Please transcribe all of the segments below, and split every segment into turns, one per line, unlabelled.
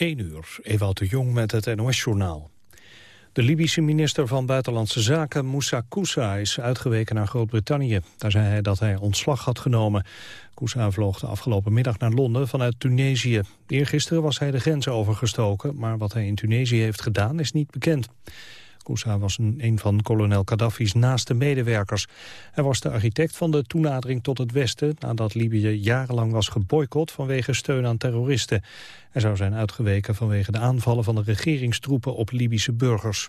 1 uur, Ewout de Jong met het NOS-journaal. De Libische minister van Buitenlandse Zaken, Moussa Koussa, is uitgeweken naar Groot-Brittannië. Daar zei hij dat hij ontslag had genomen. Koussa vloog de afgelopen middag naar Londen vanuit Tunesië. Eergisteren was hij de grens overgestoken, maar wat hij in Tunesië heeft gedaan is niet bekend. Koussa was een, een van kolonel Gaddafi's naaste medewerkers. Hij was de architect van de toenadering tot het Westen... nadat Libië jarenlang was geboycott vanwege steun aan terroristen. Hij zou zijn uitgeweken vanwege de aanvallen van de regeringstroepen op Libische burgers.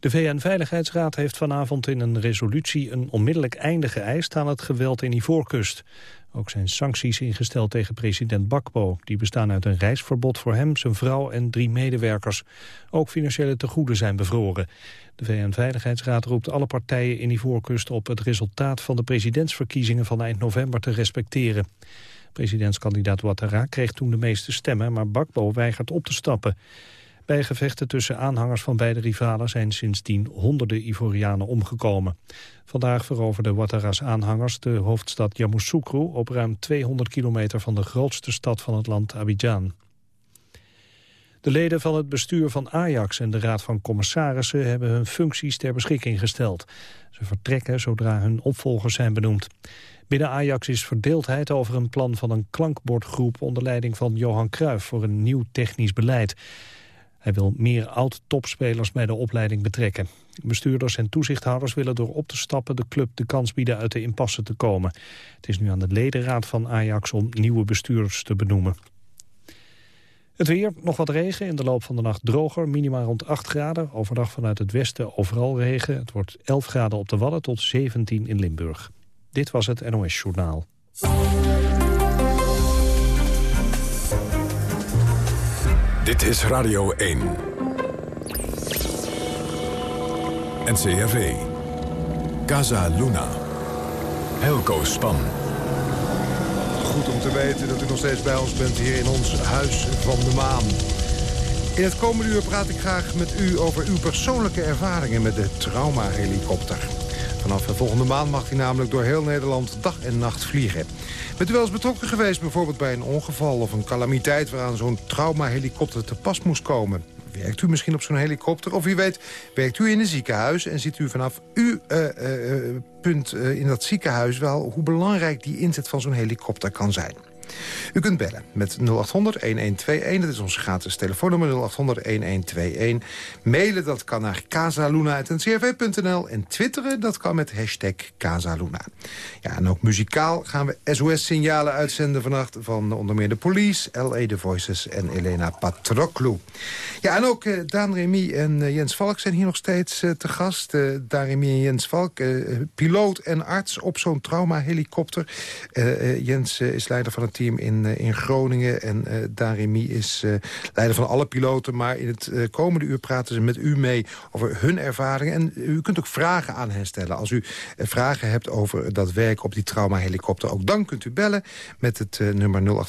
De VN-veiligheidsraad heeft vanavond in een resolutie een onmiddellijk einde geëist aan het geweld in Ivoorkust. Ook zijn sancties ingesteld tegen president Bakbo. Die bestaan uit een reisverbod voor hem, zijn vrouw en drie medewerkers. Ook financiële tegoeden zijn bevroren. De VN-veiligheidsraad roept alle partijen in Ivoorkust op het resultaat van de presidentsverkiezingen van eind november te respecteren. Presidentskandidaat Ouattara kreeg toen de meeste stemmen, maar Bakbo weigert op te stappen. Bij gevechten tussen aanhangers van beide rivalen zijn sindsdien honderden Ivorianen omgekomen. Vandaag veroverden Ouattara's aanhangers de hoofdstad Yamoussoukro op ruim 200 kilometer van de grootste stad van het land Abidjan. De leden van het bestuur van Ajax en de Raad van Commissarissen hebben hun functies ter beschikking gesteld. Ze vertrekken zodra hun opvolgers zijn benoemd. Binnen Ajax is verdeeldheid over een plan van een klankbordgroep onder leiding van Johan Cruijff voor een nieuw technisch beleid. Hij wil meer oud-topspelers bij de opleiding betrekken. Bestuurders en toezichthouders willen door op te stappen de club de kans bieden uit de impasse te komen. Het is nu aan de ledenraad van Ajax om nieuwe bestuurders te benoemen. Het weer, nog wat regen, in de loop van de nacht droger, minimaal rond 8 graden. Overdag vanuit het westen overal regen. Het wordt 11 graden op de Wadden tot 17 in Limburg. Dit was het NOS Journaal.
Dit is Radio 1. NCRV. Casa Luna. Helco Span.
Goed om te weten dat u nog steeds bij ons bent hier in ons Huis van de Maan. In het komende uur praat ik graag met u over uw persoonlijke ervaringen met de traumahelikopter. Vanaf volgende maand mag hij namelijk door heel Nederland dag en nacht vliegen. Bent u wel eens betrokken geweest bijvoorbeeld bij een ongeval of een calamiteit... waaraan zo'n traumahelikopter te pas moest komen? Werkt u misschien op zo'n helikopter? Of wie weet, werkt u in een ziekenhuis... en ziet u vanaf uw uh, uh, punt in dat ziekenhuis wel... hoe belangrijk die inzet van zo'n helikopter kan zijn. U kunt bellen met 0800-1121. Dat is ons gratis telefoonnummer 0800-1121. Mailen dat kan naar casaluna.ncrv.nl. En twitteren dat kan met hashtag Casaluna. Ja, en ook muzikaal gaan we SOS-signalen uitzenden vannacht... van onder meer de Police, L.A. The Voices en Elena Patroklu. Ja, en ook uh, Daan Remy en uh, Jens Valk zijn hier nog steeds uh, te gast. Daan Remy en Jens Valk, piloot en arts op zo'n trauma-helikopter. Jens is leider van het team in, eh, in Groningen. En uh, Darimi is uh, leider van alle piloten. Maar in het komende uur praten ze met u mee over hun ervaringen. En u kunt ook vragen aan hen stellen. Als u vragen hebt over dat werk op die traumahelikopter... ook dan kunt u bellen met het nummer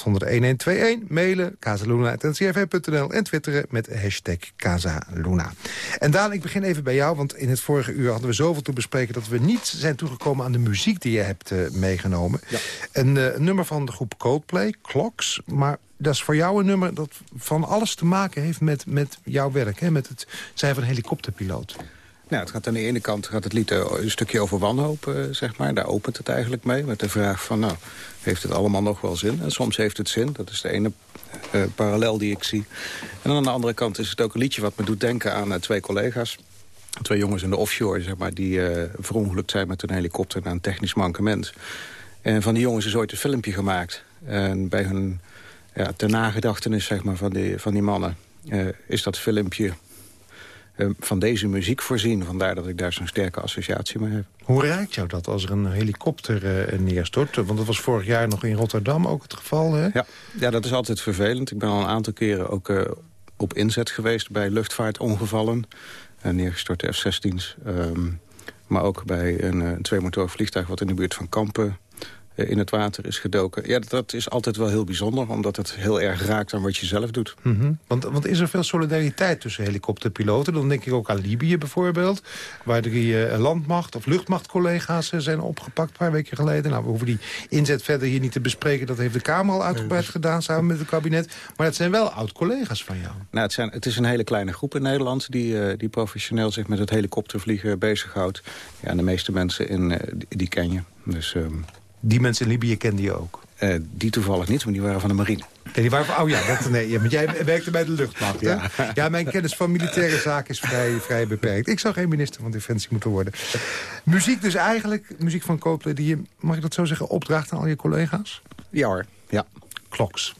0800-1121. Mailen casaluna.ncrv.nl en twitteren met hashtag Casaluna. En Daan, ik begin even bij jou. Want in het vorige uur hadden we zoveel te bespreken... dat we niet zijn toegekomen aan de muziek die je hebt meegenomen. Ja. Een nummer van de groep Cold Coldplay, Clocks. Maar dat is voor jou een nummer dat van alles te maken heeft met, met jouw werk. Hè? Met het zijn van helikopterpiloot.
Nou, het gaat aan de ene kant gaat het lied een stukje over wanhoop, eh, zeg maar. Daar opent het eigenlijk mee, met de vraag van... nou, heeft het allemaal nog wel zin? En soms heeft het zin, dat is de ene uh, parallel die ik zie. En aan de andere kant is het ook een liedje wat me doet denken aan uh, twee collega's. Twee jongens in de offshore, zeg maar, die verongelukt zijn met een helikopter... na een technisch mankement. En van die jongens is ooit een filmpje gemaakt. En bij hun ja, ter nagedachtenis zeg maar, van, die, van die mannen... Uh, is dat filmpje uh, van deze muziek voorzien. Vandaar dat ik daar zo'n sterke associatie mee heb.
Hoe raakt jou dat als er een helikopter uh, neerstort? Want dat was vorig jaar nog in Rotterdam ook het geval, hè?
Ja, ja dat is altijd vervelend. Ik ben al een aantal keren ook op inzet geweest bij luchtvaartongevallen. neergestorte F-16's. Um, maar ook bij een, een tweemotor vliegtuig wat in de buurt van Kampen eh, in het water is gedoken. Ja, dat is altijd wel heel bijzonder, omdat het heel erg raakt aan wat je zelf doet.
Mhm. want, want is er veel solidariteit tussen helikopterpiloten? Dan denk ik ook aan Libië bijvoorbeeld, waar drie uh, landmacht- of luchtmachtcollega's uh, zijn opgepakt een paar weken geleden. Nou, we hoeven die inzet verder hier niet te bespreken. Dat heeft de Kamer al uitgebreid gedaan samen met het kabinet. Maar het zijn wel oud-collega's van jou.
Nou, het, zijn, het is een hele kleine groep in Nederland die, die professioneel zich met het helikoptervliegen bezighoudt. Ja, de meeste mensen in, die, die ken je. Dus... Ehm,
die mensen in Libië kende je ook?
Uh, die toevallig niet, want die waren van de marine.
Die waren van, oh ja, dat, nee, ja, maar jij werkte bij de luchtmacht, hè? Ja. ja. mijn kennis van militaire zaken is vrij, vrij beperkt. Ik zou geen minister van Defensie moeten worden. Muziek dus eigenlijk, muziek van Coldplay... die je, mag ik dat zo zeggen, opdraagt aan al je collega's?
Ja hoor, ja.
Kloks.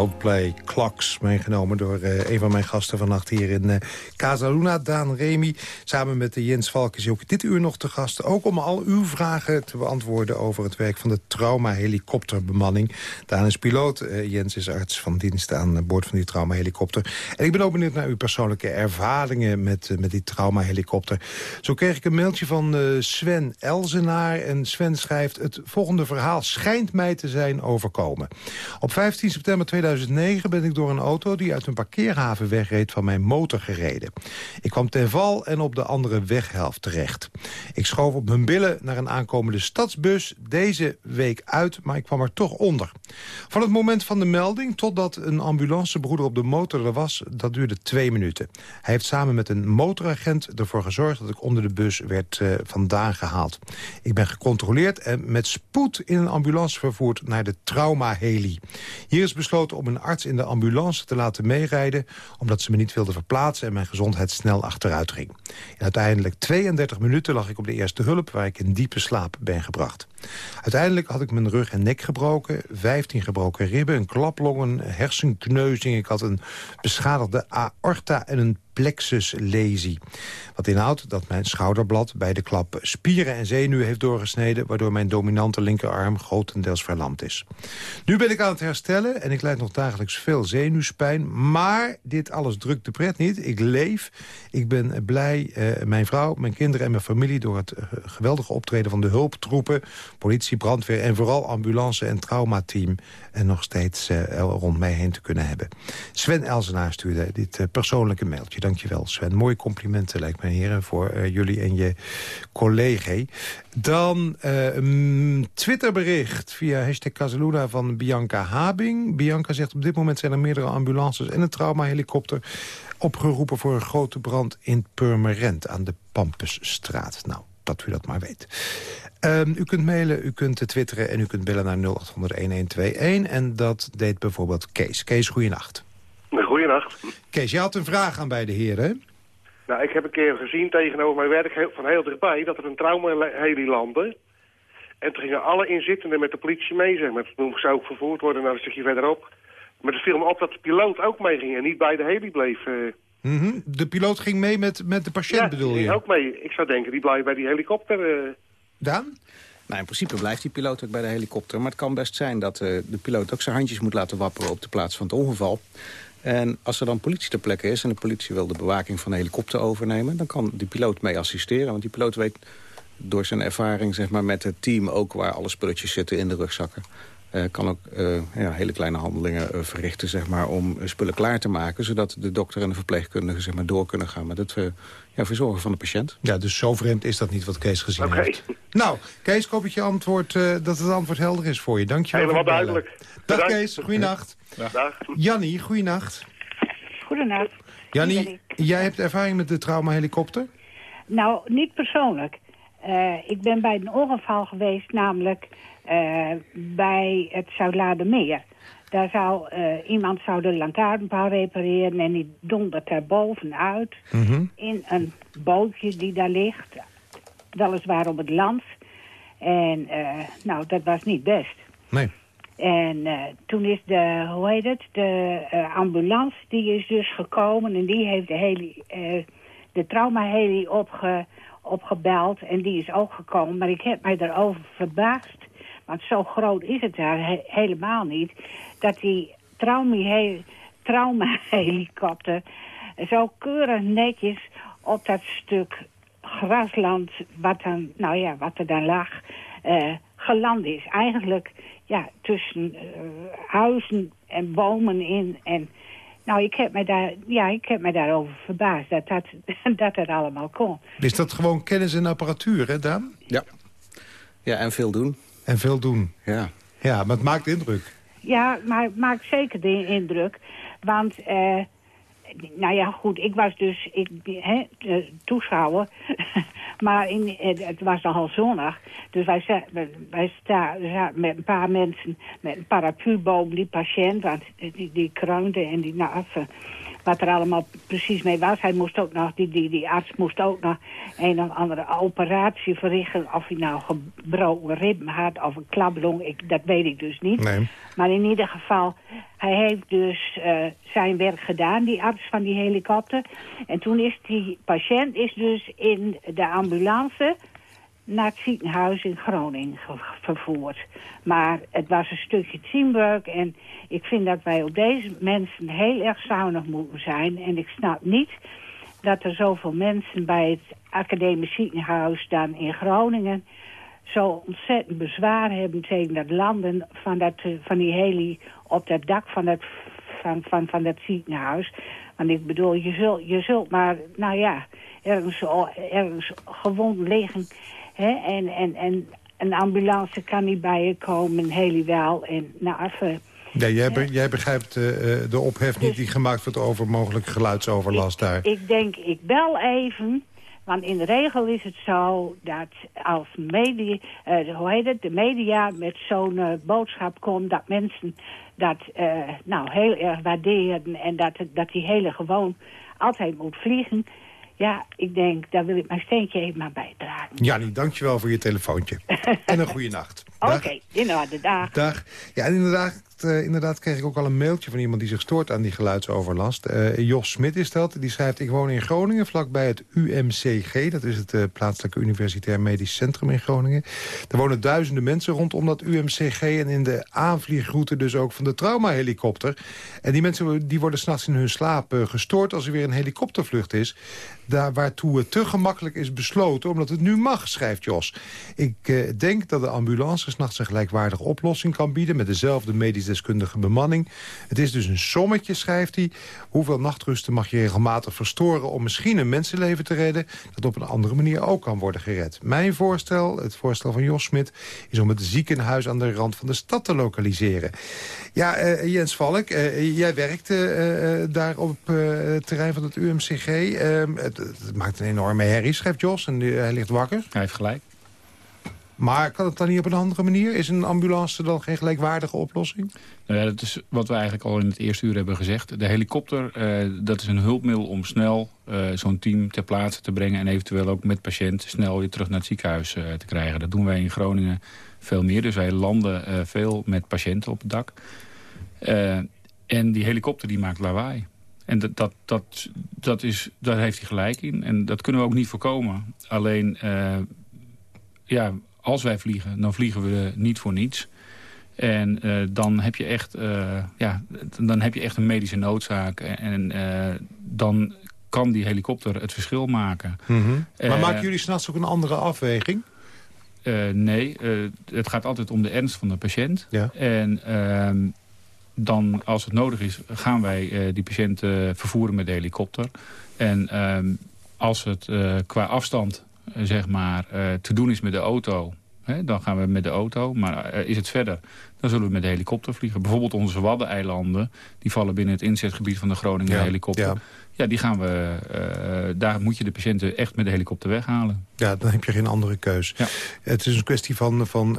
Coldplay Clocks meegenomen door uh, een van mijn gasten vannacht hier in uh, Casa Luna, Daan Remy. Samen met de Jens Valk is ook dit uur nog te gast. Ook om al uw vragen te beantwoorden over het werk van de trauma-helikopterbemanning. Daan is piloot, Jens is arts van dienst aan boord van die trauma-helikopter. En ik ben ook benieuwd naar uw persoonlijke ervaringen met, met die trauma-helikopter. Zo kreeg ik een mailtje van Sven Elzenaar. En Sven schrijft, het volgende verhaal schijnt mij te zijn overkomen. Op 15 september 2009 ben ik door een auto die uit een parkeerhaven wegreed van mijn motor gereden. Ik kwam ten val en op de andere weghelft terecht. Ik schoof op mijn billen naar een aankomende stadsbus deze week uit, maar ik kwam er toch onder. Van het moment van de melding totdat een ambulancebroeder op de motor er was, dat duurde twee minuten. Hij heeft samen met een motoragent ervoor gezorgd dat ik onder de bus werd uh, vandaan gehaald. Ik ben gecontroleerd en met spoed in een ambulance vervoerd naar de trauma-heli. Hier is besloten om een arts in de ambulance te laten meerijden... omdat ze me niet wilde verplaatsen en mijn gezondheid snel achteruit ging. In uiteindelijk 32 minuten lag ik op de eerste hulp... waar ik in diepe slaap ben gebracht. Uiteindelijk had ik mijn rug en nek gebroken, 15 gebroken ribben, een klaplongen, hersenkneuzing. Ik had een beschadigde aorta en een plexus lesi. Wat inhoudt dat mijn schouderblad bij de klap spieren en zenuwen heeft doorgesneden... waardoor mijn dominante linkerarm grotendeels verlamd is. Nu ben ik aan het herstellen en ik leid nog dagelijks veel zenuwspijn. Maar dit alles drukt de pret niet. Ik leef. Ik ben blij. Uh, mijn vrouw, mijn kinderen en mijn familie... door het uh, geweldige optreden van de hulptroepen... politie, brandweer en vooral ambulance en traumateam... en nog steeds uh, rond mij heen te kunnen hebben. Sven Elsenaar stuurde dit persoonlijke mailtje. Dankjewel Sven. Mooie complimenten lijkt mij heren voor jullie en je collega. Dan een Twitterbericht via hashtag Casaluna van Bianca Habing. Bianca zegt op dit moment zijn er meerdere ambulances en een traumahelikopter opgeroepen voor een grote brand in Purmerend aan de Pampusstraat. Nou, dat u dat maar weet. Um, u kunt mailen, u kunt twitteren en u kunt bellen naar 0800-1121. En dat deed bijvoorbeeld Kees. Kees, goeienacht.
Goeienacht.
Kees, je had een vraag aan beide heren.
Nou, ik heb een keer gezien tegenover mijn werk van heel dichtbij... dat er een trauma-heli landde. En toen gingen alle inzittenden met de politie mee, zeg maar. Toen zou ook vervoerd worden naar een stukje verderop. Maar het viel me op dat de piloot ook meeging en niet bij de heli bleef. Uh...
Mm -hmm. De piloot ging mee met, met de patiënt,
ja,
bedoel je?
Ja, ook mee. Ik zou denken, die blijft bij die helikopter. Uh...
Daan?
Nou, in principe blijft die piloot ook bij de helikopter. Maar het kan best zijn dat uh, de piloot ook zijn handjes moet laten wapperen op de plaats van het ongeval. En als er dan politie ter plekke is en de politie wil de bewaking van de helikopter overnemen... dan kan die piloot mee assisteren. Want die piloot weet door zijn ervaring zeg maar, met het team ook waar alle spulletjes zitten in de rugzakken. Uh, kan ook uh, ja, hele kleine handelingen uh, verrichten zeg maar, om spullen klaar te maken... zodat de dokter en de verpleegkundige zeg maar, door kunnen gaan met het ja, verzorgen van de patiënt.
Ja, dus zo vreemd is dat niet wat Kees gezien okay. heeft. Nou, Kees, ik hoop dat, je antwoord, dat het antwoord helder is voor je. Dank je wel.
Helemaal duidelijk.
Dag Bedankt. Kees, goeienacht.
Dag.
Jannie, goeienacht.
Goedenacht.
Jannie, jij hebt ervaring met de traumahelikopter?
Nou, niet persoonlijk. ik ben bij een ongeval geweest, namelijk uh, bij het Zuidladermeer. Daar zou, uh, iemand zou de lantaarnpaal repareren en die dondert daar bovenuit mm -hmm. in een bootje die daar ligt. Weliswaar op het land. En uh, nou, dat was niet best.
Nee.
En toen is de, hoe heet het, de ambulance, die is dus gekomen en die heeft de, heli, de traumaheli opge, opgebeld en die is ook gekomen. Maar ik heb mij daarover verbaasd want zo groot is het daar he helemaal niet. Dat die trauma-helikopter zo keurig netjes op dat stuk grasland... wat, dan, nou ja, wat er dan lag, uh, geland is. Eigenlijk ja, tussen uh, huizen en bomen in... En, nou, ik heb, me daar, ja, ik heb me daarover verbaasd dat dat, dat er allemaal kon.
Is dat gewoon kennis en apparatuur, hè, Daan?
Ja. Ja, en veel doen.
En veel doen.
Ja.
Ja, maar het maakt indruk.
Ja, maar het maakt zeker de indruk. Want, uh, nou ja, goed, ik was dus ik, hè, toeschouwer. maar in, het was nogal zonnig. Dus wij, wij staan met een paar mensen met een parapluboom, die patiënt, want die, die kroonde en die nou, wat er allemaal precies mee was. Hij moest ook nog, die, die, die arts moest ook nog een of andere operatie verrichten. Of hij nou gebroken rib had of een klaplong, ik, dat weet ik dus niet.
Nee.
Maar in ieder geval, hij heeft dus uh, zijn werk gedaan, die arts van die helikopter. En toen is die patiënt is dus in de ambulance naar het ziekenhuis in Groningen vervoerd. Maar het was een stukje teamwork en ik vind dat wij op deze mensen heel erg zuinig moeten zijn. En ik snap niet dat er zoveel mensen bij het academisch ziekenhuis dan in Groningen zo ontzettend bezwaar hebben tegen dat landen van, dat, van die heli op dat dak van dat, van, van, van dat ziekenhuis. Want ik bedoel, je zult, je zult maar, nou ja, ergens, ergens gewoon liggen Hè? En, en, en een ambulance kan niet bij je komen, heel wel. En nou, even...
Ja, jij, jij begrijpt uh, de ophef niet die gemaakt wordt over mogelijke geluidsoverlast daar.
Ik denk, ik bel even, want in de regel is het zo dat als media, uh, hoe heet het, de media met zo'n uh, boodschap komt... dat mensen dat nou, heel erg waarderen en dat, dat die hele gewoon altijd moet vliegen... Ja, ik denk, daar wil ik mijn steentje even maar bijdragen.
Jannie, dankjewel voor je telefoontje. en een goede nacht.
Oké, okay, inderdaad, dag.
Dag. Ja, en inderdaad, uh, inderdaad kreeg ik ook al een mailtje van iemand die zich stoort aan die geluidsoverlast. Uh, Jos Smit is dat. Die schrijft, ik woon in Groningen, vlakbij het UMCG. Dat is het uh, plaatselijke universitair medisch centrum in Groningen. Er wonen duizenden mensen rondom dat UMCG... en in de aanvliegroute dus ook van de traumahelikopter. En die mensen die worden s'nachts in hun slaap gestoord... als er weer een helikoptervlucht is daar waartoe het te gemakkelijk is besloten... omdat het nu mag, schrijft Jos. Ik denk dat de ambulance s'nachts een gelijkwaardige oplossing kan bieden... met dezelfde medisch deskundige bemanning. Het is dus een sommetje, schrijft hij. Hoeveel nachtrusten mag je regelmatig verstoren... om misschien een mensenleven te redden... dat op een andere manier ook kan worden gered. Mijn voorstel, het voorstel van Jos Smit... is om het ziekenhuis aan de rand van de stad te lokaliseren. Ja, uh, Jens Valk, uh, jij werkt daar op het terrein van het UMCG. Ehm, het, maakt een enorme herrie, schrijft Jos, en hij ligt wakker.
Hij heeft gelijk.
Maar kan het dan niet op een andere manier? Is een ambulance dan geen gelijkwaardige oplossing?
Nou ja, dat is wat we eigenlijk al in het eerste uur hebben gezegd. De helikopter, uh, dat is een hulpmiddel om snel uh, zo'n team ter plaatse te brengen... en eventueel ook met patiënt snel weer terug naar het ziekenhuis uh, te krijgen. Dat doen wij in Groningen veel meer. Dus wij landen veel met patiënten op het dak. en die helikopter die maakt lawaai. En dat, dat, dat, dat is, daar heeft hij gelijk in. En dat kunnen we ook niet voorkomen. Alleen, ja, als wij vliegen, dan vliegen we niet voor niets. En uh, dan, heb je echt, uh, ja, dan heb je echt een medische noodzaak. En dan kan die helikopter het verschil maken.
Mm -hmm. maar maken jullie s'nachts ook een andere afweging?
nee, het gaat altijd om de ernst van de patiënt.
Ja.
En ehm, dan, als het nodig is, gaan wij die patiënt vervoeren met de helikopter. En uh, als het qua afstand zeg maar, te doen is met de auto... Hè, dan gaan we met de auto. Maar is het verder, dan zullen we met de helikopter vliegen. Bijvoorbeeld onze Waddeneilanden, die vallen binnen het inzetgebied van de Groningen ja, helikopter. Ja. ja. die gaan we, daar moet je de patiënten echt met de helikopter weghalen.
Ja, dan heb je geen andere keus.
Ja.
Het is een kwestie van, van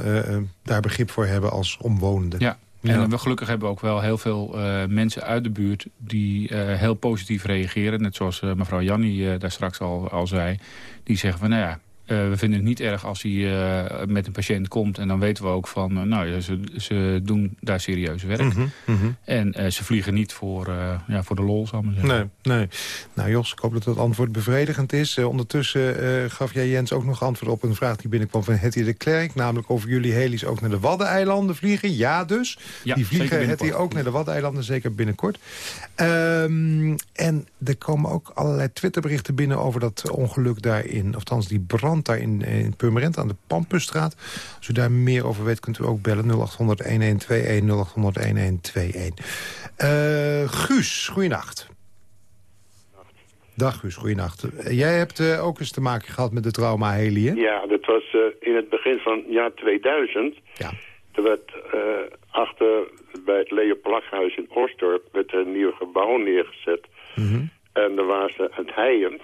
daar begrip voor hebben als omwonenden.
Ja, en we, gelukkig hebben ook wel heel veel uh, mensen uit de buurt... die uh, heel positief reageren. Net zoals uh, mevrouw Jannie daar straks al, al zei. Die zeggen van, nou ja, we vinden het niet erg als hij uh, met een patiënt komt. En dan weten we ook van, uh, nou ja, ze, ze doen daar serieus werk.
Mm -hmm, mm -hmm.
En ze vliegen niet voor, ja, voor de lol, zal ik maar
zeggen. Nee, nee. Nou Jos, ik hoop dat het antwoord bevredigend is. ondertussen gaf jij Jens ook nog antwoord op een vraag die binnenkwam van Hetty de Klerk. Namelijk of jullie heli's ook naar de Waddeneilanden vliegen. Ja dus.
Ja,
die vliegen Hetty ook naar de Waddeneilanden, zeker binnenkort. Um, en er komen ook allerlei Twitterberichten binnen over dat ongeluk daarin. Althans die brand daar in, in Purmerend aan de Pampusstraat. Als u daar meer over weet, kunt u ook bellen 0800-1121, 0800-1121. Uh, Guus, goeienacht. Dag Guus, goeienacht. Jij hebt uh, ook eens te maken gehad met de trauma-heli, hè?
Ja, dat was uh, in het begin van jaar 2000.
Ja.
Er werd uh, achter bij het Leo Plaghuis in Oostdorp werd er een nieuw gebouw neergezet.
Mm -hmm.
En daar waren ze aan het heien.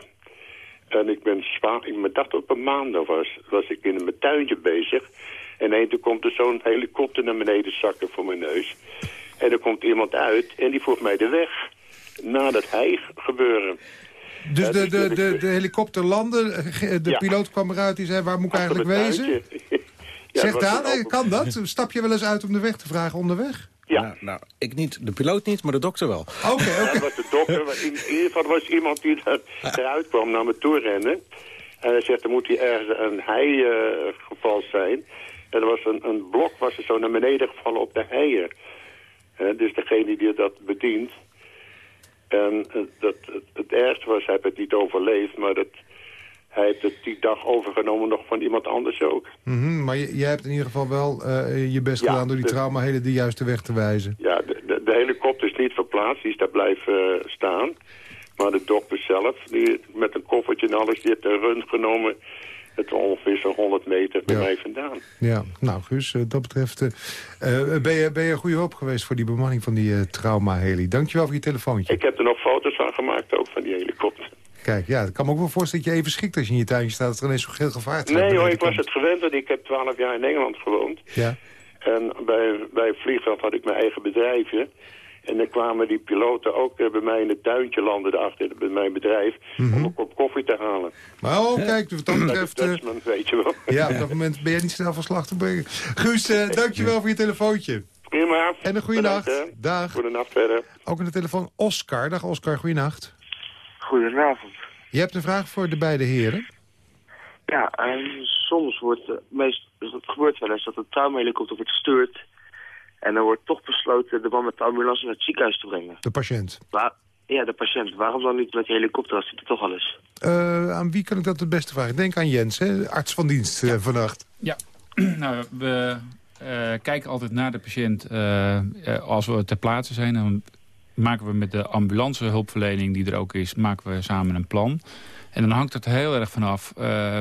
En ik ben zwaar, ik dacht op een maand was, was ik in mijn tuintje bezig. En een toen komt er zo'n helikopter naar beneden zakken voor mijn neus. En er komt iemand uit en die vroeg mij de weg. na dat hij gebeuren.
Dus
Ja,
de,
dus
de,
de-
helikopter landde, eh, de
Ja.
piloot kwam eruit, die zei, waar moet ik
Achter
eigenlijk wezen?
Ja,
Zeg aan, eh,
open-
kan dat? Stap je wel eens uit om de weg te vragen onderweg?
Ja,
Nou, nou, ik niet, de piloot niet, maar de dokter wel.
Oké, oké.
dat was de dokter. In, in ieder geval was iemand die er- eruit kwam naar me toe rennen. En hij zegt, er moet hier ergens een hei eh, geval zijn. En er was een, een blok was er zo naar beneden gevallen op de heier. Hè, dus degene die dat bedient. En eh, dat, het, het ergste was, hij heeft het niet overleefd, maar dat, hij heeft het die dag overgenomen nog van iemand anders ook.
Mhm, maar jij hebt in ieder geval wel eh, je best
Ja,
gedaan door die
de-
traumaheden de juiste weg te wijzen.
Ja, de, de, de helikopter is niet verplaatst, die is daar blijven eh, staan. Maar de dokter zelf, die, met een koffertje en alles, die heeft een run genomen. Het ongeveer zo'n 100 meter bij
Ja.
mij vandaan.
Ja, nou Guus, eh, dat betreft ben, je, ben je een goede hoop geweest voor die bemanning van die eh, trauma-heli. Dankjewel voor je telefoontje.
Ik heb er nog foto's van gemaakt ook van die helikopter.
Kijk, ja, ik kan me ook wel voorstellen dat je even schikt als je in je tuintje staat... dat er ineens zo'n geel gevaart
Nee hoor, ik was het gewend, want ik heb 12 jaar in Engeland gewoond.
Ja,
En bij, bij vliegveld had ik mijn eigen bedrijfje. En dan kwamen die piloten ook eh, bij mij in het tuintje landen daarachter bij mijn bedrijf...
Mhm.
om een kop koffie te halen.
maar oh, kijk, wat dat betreft... eh,
Dutchman, weet je wel.
ja, op dat moment ben jij niet snel van slag te brengen. Guus, eh, dankjewel voor je telefoontje.
Prima.
En een goede nacht. Dag.
Goedenacht verder.
Ook aan de telefoon Oscar. Dag Oscar, goeienacht.
Goedenavond.
Je hebt een vraag voor de beide heren.
Ja, en soms wordt, eh, meest, dus het gebeurt wel eens dat een traumahelikopter wordt gestuurd. En dan wordt toch besloten de man met de ambulance naar het ziekenhuis te brengen.
De patiënt.
Waar, ja, de patiënt. Waarom dan niet met de helikopter als hij er toch al is?
Eh, aan wie kan ik dat het beste vragen? Denk aan Jens, hè? arts van dienst eh, vannacht.
Ja, nou, we eh, kijken altijd naar de patiënt eh, eh, als we ter plaatse zijn. Dan maken we met de ambulance hulpverlening die er ook is, maken we samen een plan. En dan hangt het heel erg vanaf eh,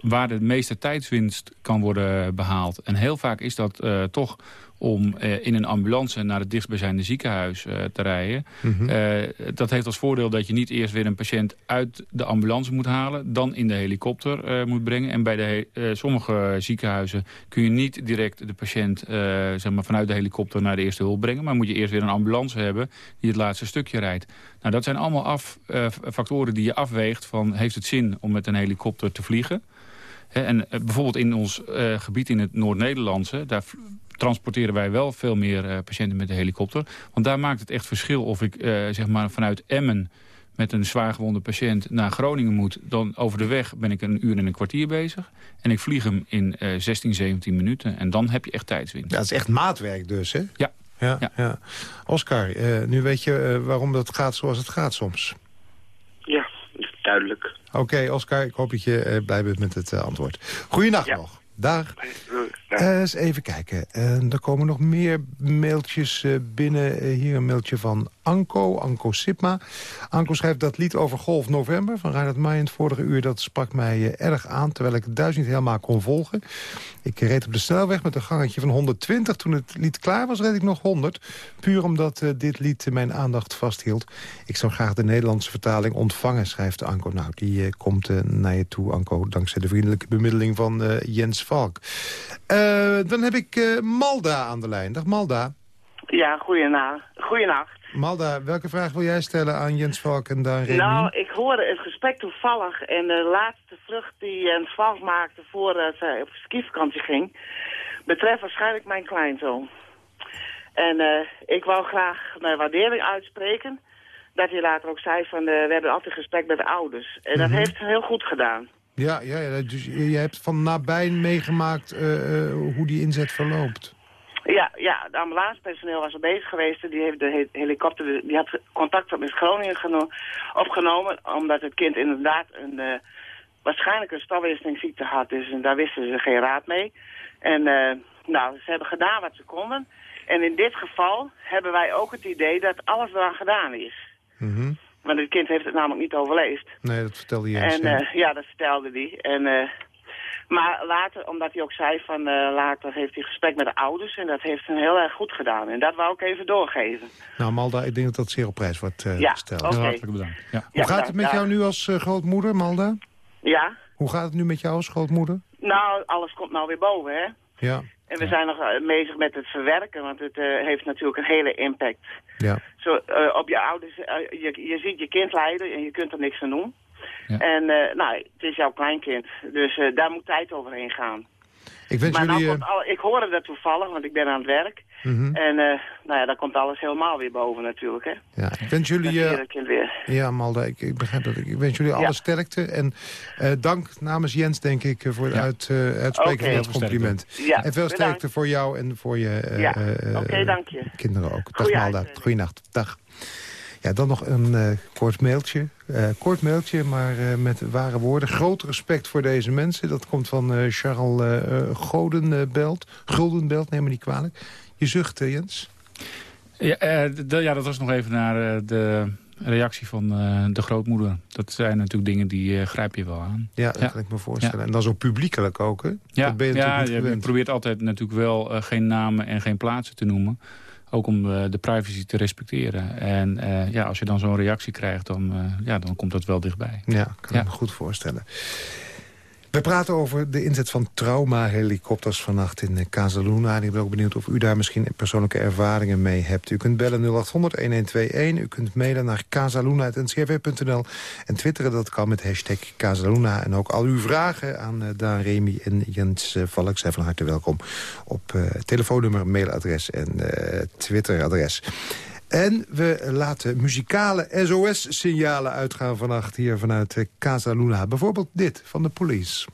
waar de meeste tijdswinst kan worden behaald. En heel vaak is dat eh, toch om eh, in een ambulance naar het dichtstbijzijnde ziekenhuis eh, te rijden. Eh, dat heeft als voordeel dat je niet eerst weer een patiënt uit de ambulance moet halen... dan in de helikopter moet brengen. En bij de sommige ziekenhuizen kun je niet direct de patiënt zeg maar vanuit de helikopter naar de eerste hulp brengen. Maar moet je eerst weer een ambulance hebben die het laatste stukje rijdt. Nou, dat zijn allemaal af, factoren die je afweegt van heeft het zin om met een helikopter te vliegen... En bijvoorbeeld in ons gebied in het Noord-Nederlandse... daar transporteren wij wel veel meer eh, patiënten met de helikopter. Want daar maakt het echt verschil of ik eh, zeg maar vanuit Emmen... met een zwaargewonde patiënt naar Groningen moet... dan over de weg ben ik een uur en een kwartier bezig. En ik vlieg hem in eh 16, 17 minuten. En dan heb je echt tijdswinst.
Dat is echt maatwerk dus, hè?
Ja.
Ja, ja.
Ja.
Oscar, eh, nu weet je waarom dat gaat zoals het gaat soms.
Ja, duidelijk.
Oké, Oscar, ik hoop dat je blij bent met het antwoord. Goeienacht
Ja.
nog. Dag.
Ja.
Eh, eens even kijken. En er komen nog meer mailtjes eh, binnen. Eh, hier een mailtje van Anko, Anko Sipma. Anko schrijft dat lied over Golf November van Reinhard May het vorige uur. Dat sprak mij eh, erg aan, terwijl ik het niet helemaal kon volgen. Ik reed op de snelweg met een gangetje van 120. Toen het lied klaar was, reed ik nog 100. Puur omdat eh, dit lied mijn aandacht vasthield. Ik zou graag de Nederlandse vertaling ontvangen, schrijft Anko. Nou, die eh, komt eh, naar je toe, Anko, dankzij de vriendelijke bemiddeling van eh, Jens Valk. Eh, dan heb ik eh, Malda aan de lijn. Dag Malda.
Ja, goeienacht. Goeienacht.
Malda, welke vraag wil jij stellen aan Jens Valk en Daan Remy?
Nou, ik hoorde het gesprek toevallig en de laatste vlucht die Jens Valk maakte voordat hij op skivakantie ging, betreft waarschijnlijk mijn kleinzoon. En eh, ik wou graag mijn waardering uitspreken dat hij later ook zei van eh, we hebben altijd gesprek met de ouders. En dat
Mhm.
heeft hij heel goed gedaan.
Ja, ja, ja, dus je hebt van nabij meegemaakt eh, eh, hoe die inzet verloopt.
Ja, ja, de ambulancepersoneel was er bezig geweest. en Die heeft de he- helikopter, die had contact met Groningen geno- opgenomen. Omdat het kind inderdaad een, eh, waarschijnlijk een stofwisselingsziekte had. Dus en daar wisten ze geen raad mee. En nou, ze hebben gedaan wat ze konden. En in dit geval hebben wij ook het idee dat alles eraan gedaan is.
Mhm.
Want het kind heeft het namelijk niet overleefd.
Nee, dat vertelde Jens.
En
ja.
eh, ja, dat vertelde hij. En, eh, maar later, omdat hij ook zei van eh, later heeft hij gesprek met de ouders en dat heeft hem heel erg goed gedaan. En dat wou ik even doorgeven.
Nou, Malda, ik denk dat dat zeer op prijs wordt
Ja,
gesteld.
oké.
Heel hartelijk bedankt. Ja.
Hoe
Ja,
gaat het met
ja.
jou nu als grootmoeder, Malda?
Ja,
Hoe gaat het nu met jou als grootmoeder?
nou, alles komt nou weer boven, hè.
Ja.
En we zijn nog uh, bezig met het verwerken, want het uh, heeft natuurlijk een hele impact.
Ja.
Zo, uh, op je ouders, je, je ziet je kind lijden en je kunt er niks aan doen.
Ja.
En nou, het is jouw kleinkind, dus daar moet tijd overheen gaan.
Ik wens
maar nou
jullie...
komt al, ik hoorde dat toevallig, want ik ben aan het werk.
Mhm.
En nou ja, daar komt alles helemaal weer boven natuurlijk, hè.
Ja, ik wens jullie... Eh,
weer.
Ja, Malda, ik, ik begrijp dat. Ik wens jullie alle
Ja.
sterkte. En eh, dank namens Jens, denk ik, eh, voor het
Ja.
uit, eh, uitspreken
Oké.
van
Heel
het
veel
compliment.
Ja,
en veel
bedankt.
sterkte voor jou en voor je eh,
Ja,
eh,
oké,
eh,
dank je.
kinderen ook. Dag
Goeie
Malda, goeienacht. Dag. Ja, dan nog een eh, kort mailtje. Eh, kort mailtje, maar eh, met ware woorden. Groot respect voor deze mensen. Dat komt van Charles Godenbelt. Guldenbelt, neem me niet kwalijk. Je zucht, Jens.
Ja, ja, dat was nog even naar de reactie van de grootmoeder. Dat zijn natuurlijk dingen die grijp je wel aan.
Ja, dat
Ja.
kan ik me voorstellen. En dan zo publiekelijk ook, hè?
Ja,
dat ben je
ja je probeert altijd natuurlijk wel geen namen en geen plaatsen te noemen. Ook om eh, de privacy te respecteren. En eh, ja, als je dan zo'n reactie krijgt, dan, eh, ja, dan komt dat wel dichtbij.
Ja, kan
Ja.
ik me goed voorstellen. We praten over de inzet van trauma-helikopters vannacht in eh, Casaluna. Ik ben ook benieuwd of u daar misschien persoonlijke ervaringen mee hebt. U kunt bellen 0800-1121. U kunt mailen naar casaluna.ncrv.nl. En twitteren dat kan met hashtag Casaluna. En ook al uw vragen aan eh, Daan Remy en Jens eh, Valk zijn van harte welkom. Op telefoonnummer, mailadres en twitteradres. En we laten muzikale SOS-signalen uitgaan vannacht hier vanuit eh, Casa Luna. Bijvoorbeeld dit van de police.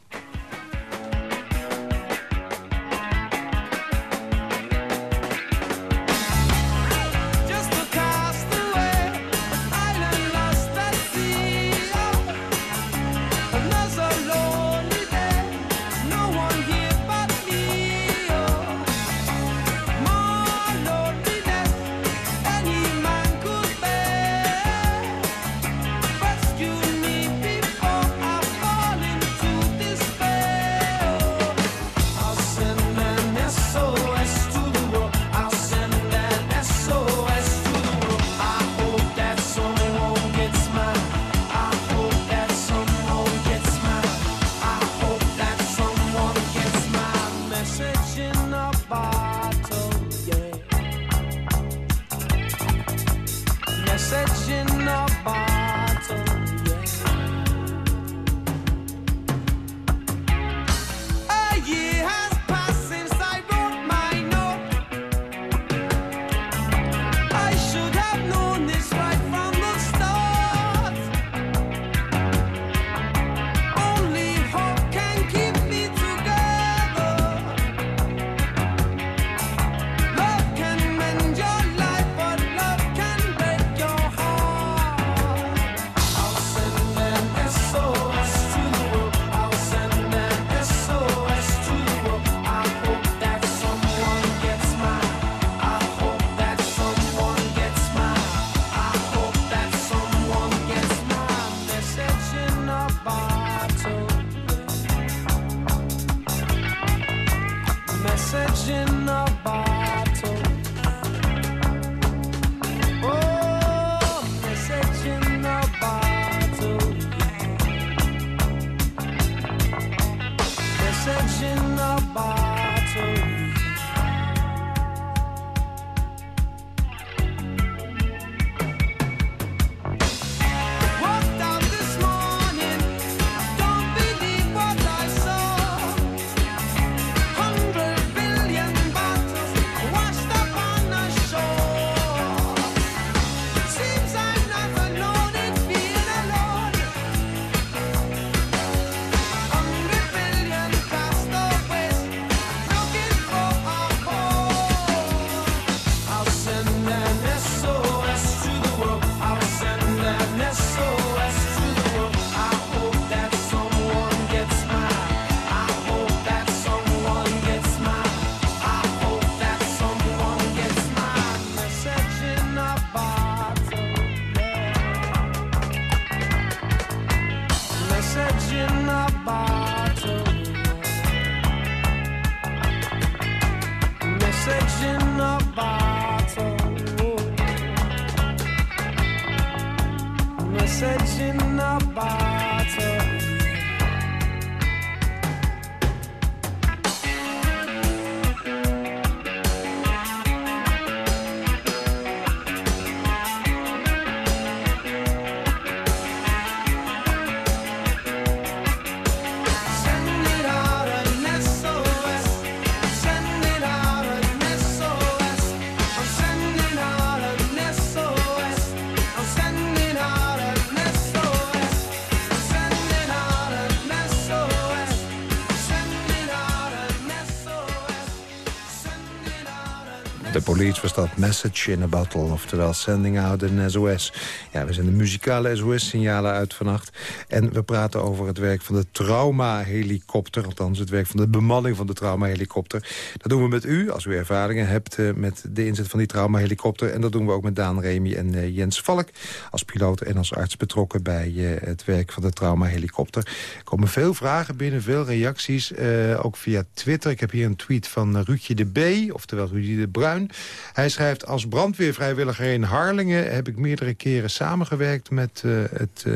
Police was dat Message in a Bottle, oftewel Sending Out an SOS. Ja, we zenden muzikale SOS-signalen uit vannacht. En we praten over het werk van de trauma-helikopter. Althans, het werk van de bemanning van de trauma-helikopter. Dat doen we met u, als u ervaringen hebt eh, met de inzet van die trauma-helikopter. En dat doen we ook met Daan Remy en eh, Jens Valk... als piloot en als arts betrokken bij eh, het werk van de trauma-helikopter. Er komen veel vragen binnen, veel reacties, ook via Twitter. Ik heb hier een tweet van Ruudje de B, oftewel Rudy de Bruin. Hij schrijft, als brandweervrijwilliger in Harlingen... heb ik meerdere keren samengewerkt met het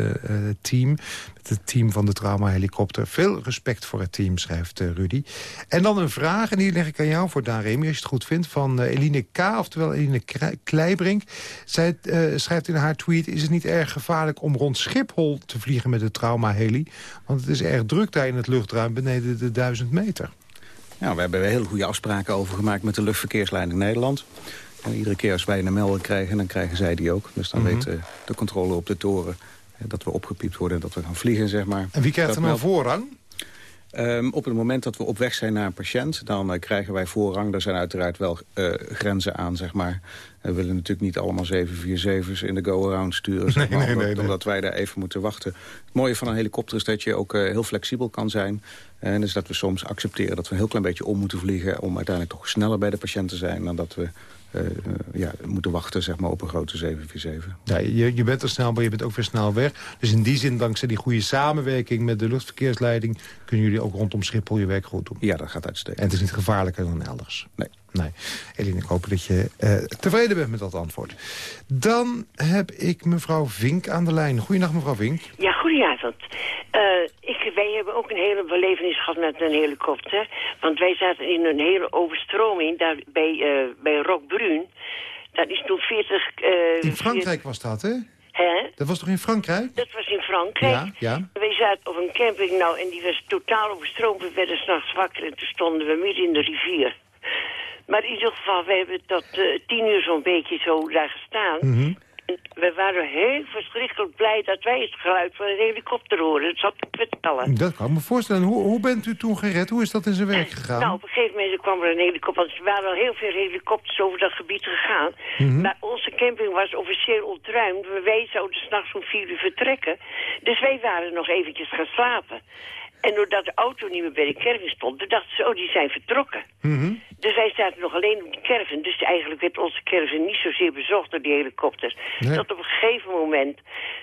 team. Met het team van de traumahelikopter. Veel respect voor het team, schrijft eh, Rudy. En dan een vraag, en die leg ik aan jou voor Daan Remy... als je het goed vindt, van eh, Eline K., oftewel Eline Kleibrink. Zij eh, schrijft in haar tweet... is het niet erg gevaarlijk om rond Schiphol te vliegen met de traumaheli? Want het is erg druk daar in het luchtruim beneden de duizend meter.
Nou, we hebben hele goede afspraken over gemaakt met de luchtverkeersleiding Nederland. En iedere keer als wij een melding krijgen, dan krijgen zij die ook. Dus dan
Mhm.
weet eh, de controle op de toren dat we opgepiept worden en dat we gaan vliegen, zeg maar.
En wie krijgt er nou voorrang?
Ehm, op het moment dat we op weg zijn naar een patiënt, dan eh, krijgen wij voorrang. Daar zijn uiteraard wel eh, grenzen aan, zeg maar. We willen natuurlijk niet allemaal 747's in de go-around sturen, zeg
Nee,
maar,
nee,
omdat,
nee,
omdat wij daar even moeten wachten. Het mooie van een helikopter is dat je ook eh, heel flexibel kan zijn. En dus dat we soms accepteren dat we een heel klein beetje om moeten vliegen... om uiteindelijk toch sneller bij de patiënt te zijn... dan dat we eh, eh, ja, moeten wachten zeg maar, op een grote 747.
Ja, je, je bent er snel, maar je bent ook weer snel weg. Dus in die zin, dankzij die goede samenwerking met de luchtverkeersleiding... kunnen jullie ook rondom Schiphol je werk goed doen.
Ja, dat gaat uitstekend.
En het is niet gevaarlijker dan elders.
Nee.
Nee. Eline, ik hoop dat je eh, tevreden bent met dat antwoord. Dan heb ik mevrouw Vink aan de lijn. Goedenacht, mevrouw Vink.
Ja, goedenavond. Eh, ik, wij hebben ook een hele belevenis gehad met een helikopter. Want wij zaten in een hele overstroming daar bij, eh bij Roquebrune. Dat is toen 40... eh,
In Frankrijk was dat, hè?
Hè?
Dat was toch in Frankrijk?
Dat was in Frankrijk.
Ja, ja.
Wij zaten op een camping nou en die was totaal overstroomd. We werden s'nachts wakker en toen stonden we midden in de rivier. Maar in ieder geval, we hebben tot eh, tien uur zo'n beetje zo daar gestaan.
Mhm.
We waren heel verschrikkelijk blij dat wij het geluid van een helikopter hoorden. Dat zal ik vertellen.
Dat kan ik me voorstellen. Hoe, hoe bent u toen gered? Hoe is dat in zijn werk gegaan?
Nou, op een gegeven moment kwam er een helikopter. Want er waren al heel veel helikopters over dat gebied gegaan.
Mhm.
Maar onze camping was officieel ontruimd. Wij zouden s'nachts om vier uur vertrekken. Dus wij waren nog eventjes gaan slapen. En doordat de auto niet meer bij de camping stond, toen dachten ze, oh, die zijn vertrokken.
Mhm.
Dus wij zaten nog alleen op die caravan. Dus eigenlijk werd onze caravan niet zozeer bezocht door die helikopters.
Nee.
Tot op een gegeven moment,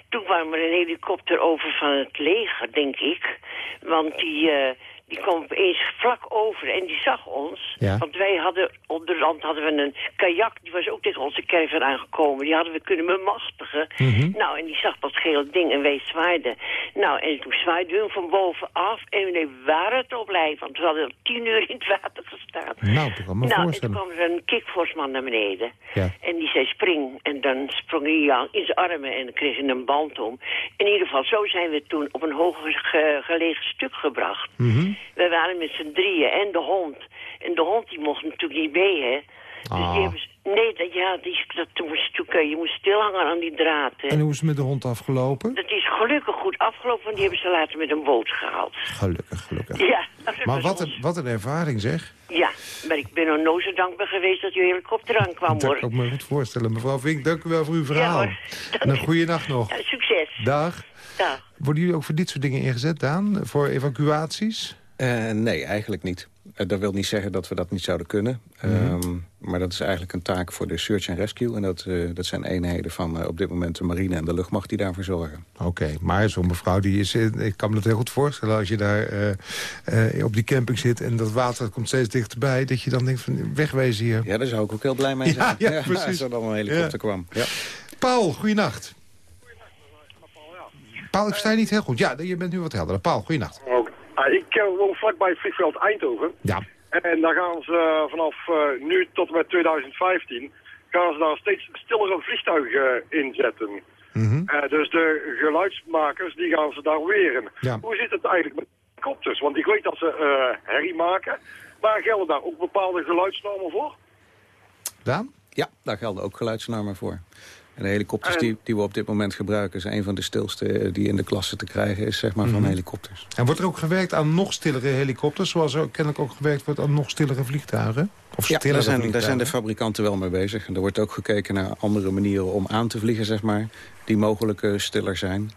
toen kwam er een helikopter over van het leger, denk ik. Want die, eh, die kwam opeens vlak over en die zag ons.
Ja.
Want wij hadden, onderhand hadden we een kajak, die was ook tegen onze caravan aangekomen. Die hadden we kunnen bemachtigen.
Mhm.
Nou, en die zag dat gele ding en wij zwaaiden. Nou, en toen zwaaiden we hem van bovenaf en we waren te blij, want we hadden tien uur in het water gestaan.
Nou, dat kan me
nou, en toen kwam er een kickforceman naar beneden.
Ja.
En die zei spring. En dan sprong hij in zijn armen en dan kreeg hij een band om. In ieder geval, zo zijn we toen op een hoger ge- gelegen stuk gebracht.
Mhm.
We waren met z'n drieën en de hond. En de hond die mocht natuurlijk niet mee, hè. Dus
Ah.
die hebben ze- nee, dat, ja, die, dat toen moest, toen, je moest stilhangen aan die draad, hè.
En hoe is het met de hond afgelopen?
Dat is gelukkig goed afgelopen, want die hebben ze later met een boot gehaald.
Gelukkig, gelukkig.
Ja, dat
Maar wat een, wat een ervaring, zeg.
Ja, maar ik ben nog nooit zo dankbaar geweest dat je helikopter aankwam,
Dat
hoor.
kan ik me goed voorstellen. Mevrouw Vink, dank u wel voor uw verhaal. en een goede nacht nog.
Ja, succes.
Dag.
Dag.
Worden jullie ook voor dit soort dingen ingezet, Daan? Voor evacuaties?
Eh, nee, eigenlijk niet. Eh, dat wil niet zeggen dat we dat niet zouden kunnen.
Mhm.
Ehm, maar dat is eigenlijk een taak voor de Search and Rescue. En dat, eh, dat zijn eenheden van op dit moment de marine en de luchtmacht die daarvoor zorgen.
Oké, maar zo'n mevrouw, die is, ik kan me dat heel goed voorstellen... als je daar eh, eh, op die camping zit en dat water komt steeds dichterbij... dat je dan denkt van wegwezen hier.
Ja, daar zou ik ook heel blij mee
Ja,
zijn.
ja, precies.
Als er dan een helikopter
Ja.
kwam. Ja.
Paul, goeienacht. Paul, ik versta je niet heel goed. Ja, je bent nu wat helderder. Paul, goeienacht.
Ook. Ah, ik eh, woon vlakbij het vliegveld Eindhoven.
Ja.
En daar gaan ze eh, vanaf eh, nu tot en met 2015 gaan ze daar steeds stillere vliegtuigen inzetten.
Mhm.
Eh, dus de geluidsmakers die gaan ze daar weren.
Ja.
Hoe zit het eigenlijk met helikopters? Want ik weet dat ze eh, herrie maken. Maar gelden daar ook bepaalde geluidsnormen voor?
Daan?
Ja, daar gelden ook geluidsnormen voor. En de helikopters
En-
die, die we op dit moment gebruiken... zijn een van de stilste eh, die in de klasse te krijgen is, zeg maar, van
Mhm.
helikopters.
En wordt er ook gewerkt aan nog stillere helikopters... zoals er kennelijk ook gewerkt wordt aan nog stillere vliegtuigen? Of
Ja,
stillere
daar zijn, daar zijn de fabrikanten wel mee bezig. En er wordt ook gekeken naar andere manieren om aan te vliegen, zeg maar. Die mogelijk eh, stiller zijn.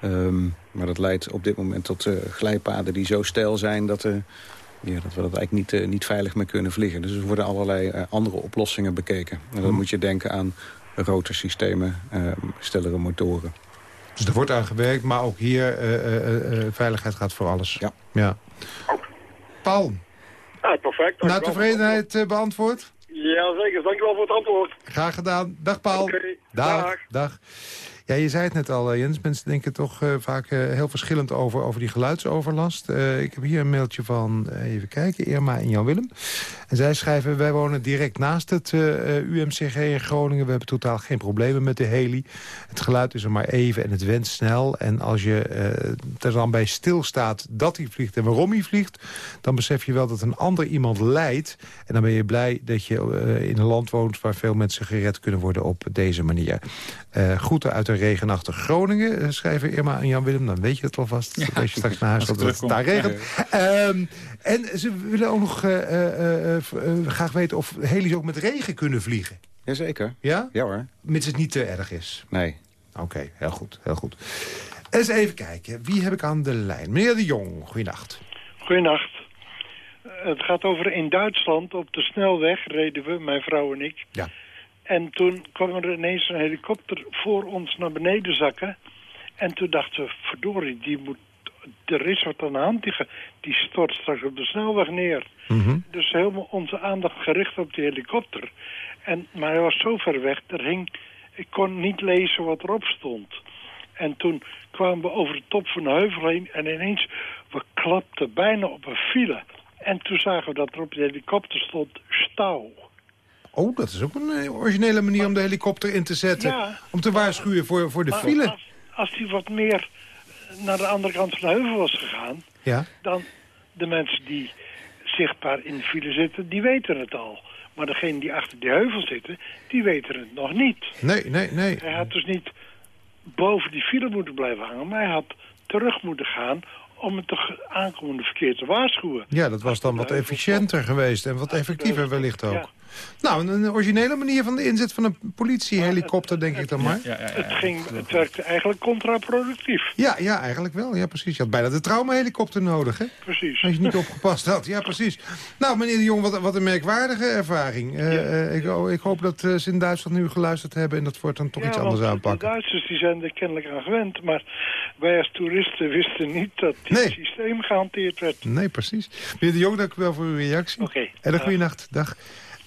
Ehm, maar dat leidt op dit moment tot eh, glijpaden die zo steil zijn... dat, eh, ja, dat we dat eigenlijk niet, niet veilig meer kunnen vliegen. Dus er worden allerlei andere oplossingen bekeken. En dan
Hm.
moet je denken aan rotorsystemen, eh stillere motoren.
Dus er wordt aan gewerkt, maar ook hier eh, eh, eh, veiligheid gaat voor alles.
Ja.
ja. Paul,
Ja, perfect.
naar tevredenheid eh, beantwoord?
Ja, zeker. Dankjewel voor het antwoord.
Graag gedaan. Dag Paul. Dag.
dag.
Ja, je zei het net al, eh, Jens. Mensen denken toch eh, vaak eh, heel verschillend over, over die geluidsoverlast. Ik heb hier een mailtje van, even kijken, Irma en Jan Willem. En zij schrijven, wij wonen direct naast het UMCG in Groningen. We hebben totaal geen problemen met de heli. Het geluid is er maar even en het went snel. En als je er dan bij stilstaat dat hij vliegt en waarom hij vliegt... dan besef je wel dat een ander iemand leidt. En dan ben je blij dat je in een land woont... waar veel mensen gered kunnen worden op deze manier. Groeten uit regenachtig Groningen, eh, schrijven Irma en Jan Willem. Dan weet je het alvast. Ja, als je straks naar huis
ik
dat het daar regent. Ehm, en ze willen ook nog eh, eh, graag weten of heli's ook met regen kunnen vliegen.
Jazeker.
Ja?
Ja hoor.
Mits het niet te erg is.
Nee.
Oké, heel goed, heel goed. Eens even kijken, wie heb ik aan de lijn? Meneer de Jong, goeienacht.
Goedenacht. Eh, Het gaat over in Duitsland. Op de snelweg reden we, mijn vrouw en ik.
Ja.
En toen kwam er ineens een helikopter voor ons naar beneden zakken. En toen dachten we, verdorie, die moet, er is wat aan de hand. Die, die stort straks op de snelweg neer. Dus helemaal onze aandacht gericht op die helikopter. En, maar hij was zo ver weg, er hing, ik kon niet lezen wat erop stond. En toen kwamen we over de top van de heuvel heen en ineens, we klapten bijna op een file. En toen zagen we dat er op de helikopter stond stauw.
Oh, dat is ook een eh, originele manier om de helikopter in te zetten.
Ja.
Om te waarschuwen voor, voor de file.
Als, als die wat meer naar de andere kant van de heuvel was gegaan...
Ja.
dan de mensen die zichtbaar in de file zitten, die weten het al. Maar degenen die achter die heuvel zitten, die weten het nog niet.
Nee, nee, nee.
Hij had dus niet boven die file moeten blijven hangen... maar hij had terug moeten gaan om het aankomende verkeer te waarschuwen.
Ja, dat was dan wat efficiënter geweest en wat effectiever wellicht ook. Nou, een, originele manier van de inzet van een politiehelikopter, denk ik dan maar.
het, ging, het werkte eigenlijk contraproductief.
Ja, ja, eigenlijk wel. Ja, precies. Je had bijna de traumahelikopter nodig, hè?
Precies.
Als je niet opgepast had. Ja, precies. Nou, meneer de Jong, wat, wat een merkwaardige ervaring. Eh, eh, ik, oh, ik hoop dat eh, ze in Duitsland nu geluisterd hebben... en dat wordt dan toch iets anders
want
aanpakken.
de Duitsers die zijn er kennelijk aan gewend. Maar wij als toeristen wisten niet dat dit systeem gehanteerd werd.
Nee, precies. Meneer de Jong, dank u wel voor uw reactie.
Oké.
En een goede nacht. Dag.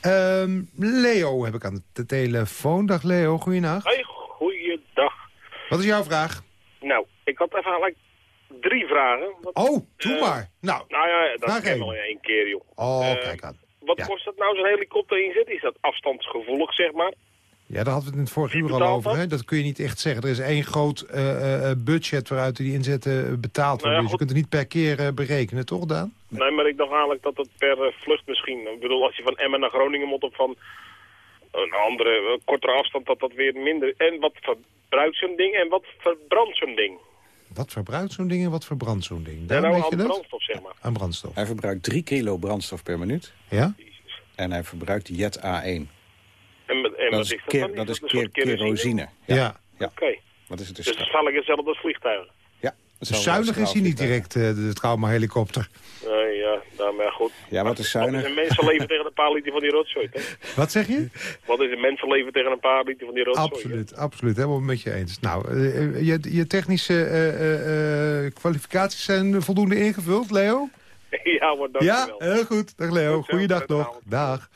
Ehm, Leo heb ik aan de telefoon. Dag Leo, goeienacht.
Hoi, goeiedag.
Wat is jouw vraag?
Nou, ik had even eigenlijk drie vragen. Wat,
Oh, doe
eh,
maar. Nou,
Nou ja, dat
één.
wel in één keer, joh.
Oh,
Eh,
kijk aan.
Wat
Ja.
kost dat nou zo'n helikopter inzet? Is dat afstandsgevoelig, zeg maar?
Ja, daar hadden we het in het vorige uur al over.
dat?
Hè? Dat kun je niet echt zeggen. Er is één groot eh, eh, budget waaruit die inzetten eh, betaald wordt.
Nou ja,
dus je kunt het niet per keer eh, berekenen, toch Daan?
Nee, maar ik dacht eigenlijk dat het per eh, vlucht misschien... Ik bedoel, als je van Emmen naar Groningen moet op van een andere, eh, kortere afstand, dat dat weer minder... En wat verbruikt zo'n ding en wat verbrandt zo'n ding?
Wat verbruikt zo'n ding en wat verbrandt zo'n ding?
En
Daan,
nou
weet je
aan
dat?
brandstof, zeg maar.
Aan brandstof.
Hij verbruikt 3 kilo brandstof per minuut.
Ja?
En hij verbruikt jet A1.
En, met- en
Dat
wat
is,
is dat
keer?
Is
dat is keer,
kerosine?
kerosine.
Ja.
ja.
Oké.
Wat is het dus?
Dus het is eigenlijk hetzelfde als vliegtuigen.
Ja.
Dus zuinig is hij niet direct, eh, de traumahelikopter.
Nee, ja, daarmee goed.
Ja, wat is
Wat
zuinig?
is een mensenleven tegen een paar liter van die rotzooi, hè?
Wat zeg je?
Wat is een mensenleven tegen een paar liter van die rotzooi?
Absoluut, absoluut. Helemaal met je eens. Nou, eh, eh, je, je technische eh, eh, eh, kwalificaties zijn voldoende ingevuld, Leo?
ja, maar
Ja,
dankjewel.
heel goed. Dag Leo. Goeiedag nog. Dag.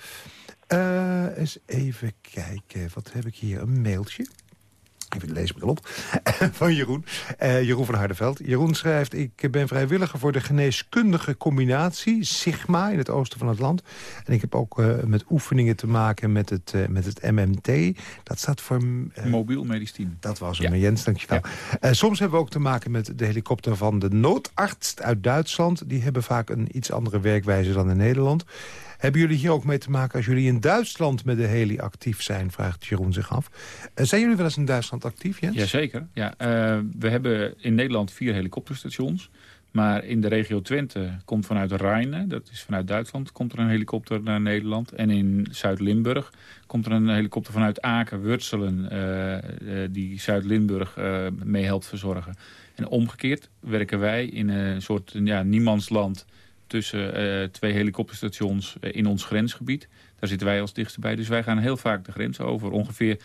Eh, eens even kijken. Wat heb ik hier? Een mailtje. Even de leesbril op. van Jeroen. Eh, Jeroen van Hardeveld. Jeroen schrijft... Ik ben vrijwilliger voor de geneeskundige combinatie... Sigma in het oosten van het land. En ik heb ook eh, met oefeningen te maken met het, met het MMT. Dat staat voor...
Mobiel medisch team.
dat was hem, Jens, dankjewel. Soms hebben we ook te maken met de helikopter van de noodarts uit Duitsland. Die hebben vaak een iets andere werkwijze dan in Nederland. Hebben jullie hier ook mee te maken als jullie in Duitsland met de heli actief zijn? Vraagt Jeroen zich af. Eh, zijn jullie wel eens in Duitsland actief, Jens?
Jazeker. Ja, eh, we hebben in Nederland vier helikopterstations. Maar in de regio Twente komt vanuit Rijnen, dat is vanuit Duitsland, komt er een helikopter naar Nederland. En in Zuid-Limburg komt er een helikopter vanuit Aken, Wurtselen, eh, die Zuid-Limburg eh, mee helpt verzorgen. En omgekeerd werken wij in een soort ja, niemandsland tussen eh, twee helikopterstations eh, in ons grensgebied. Daar zitten wij als dichtste bij. Dus wij gaan heel vaak de grens over. Ongeveer 20%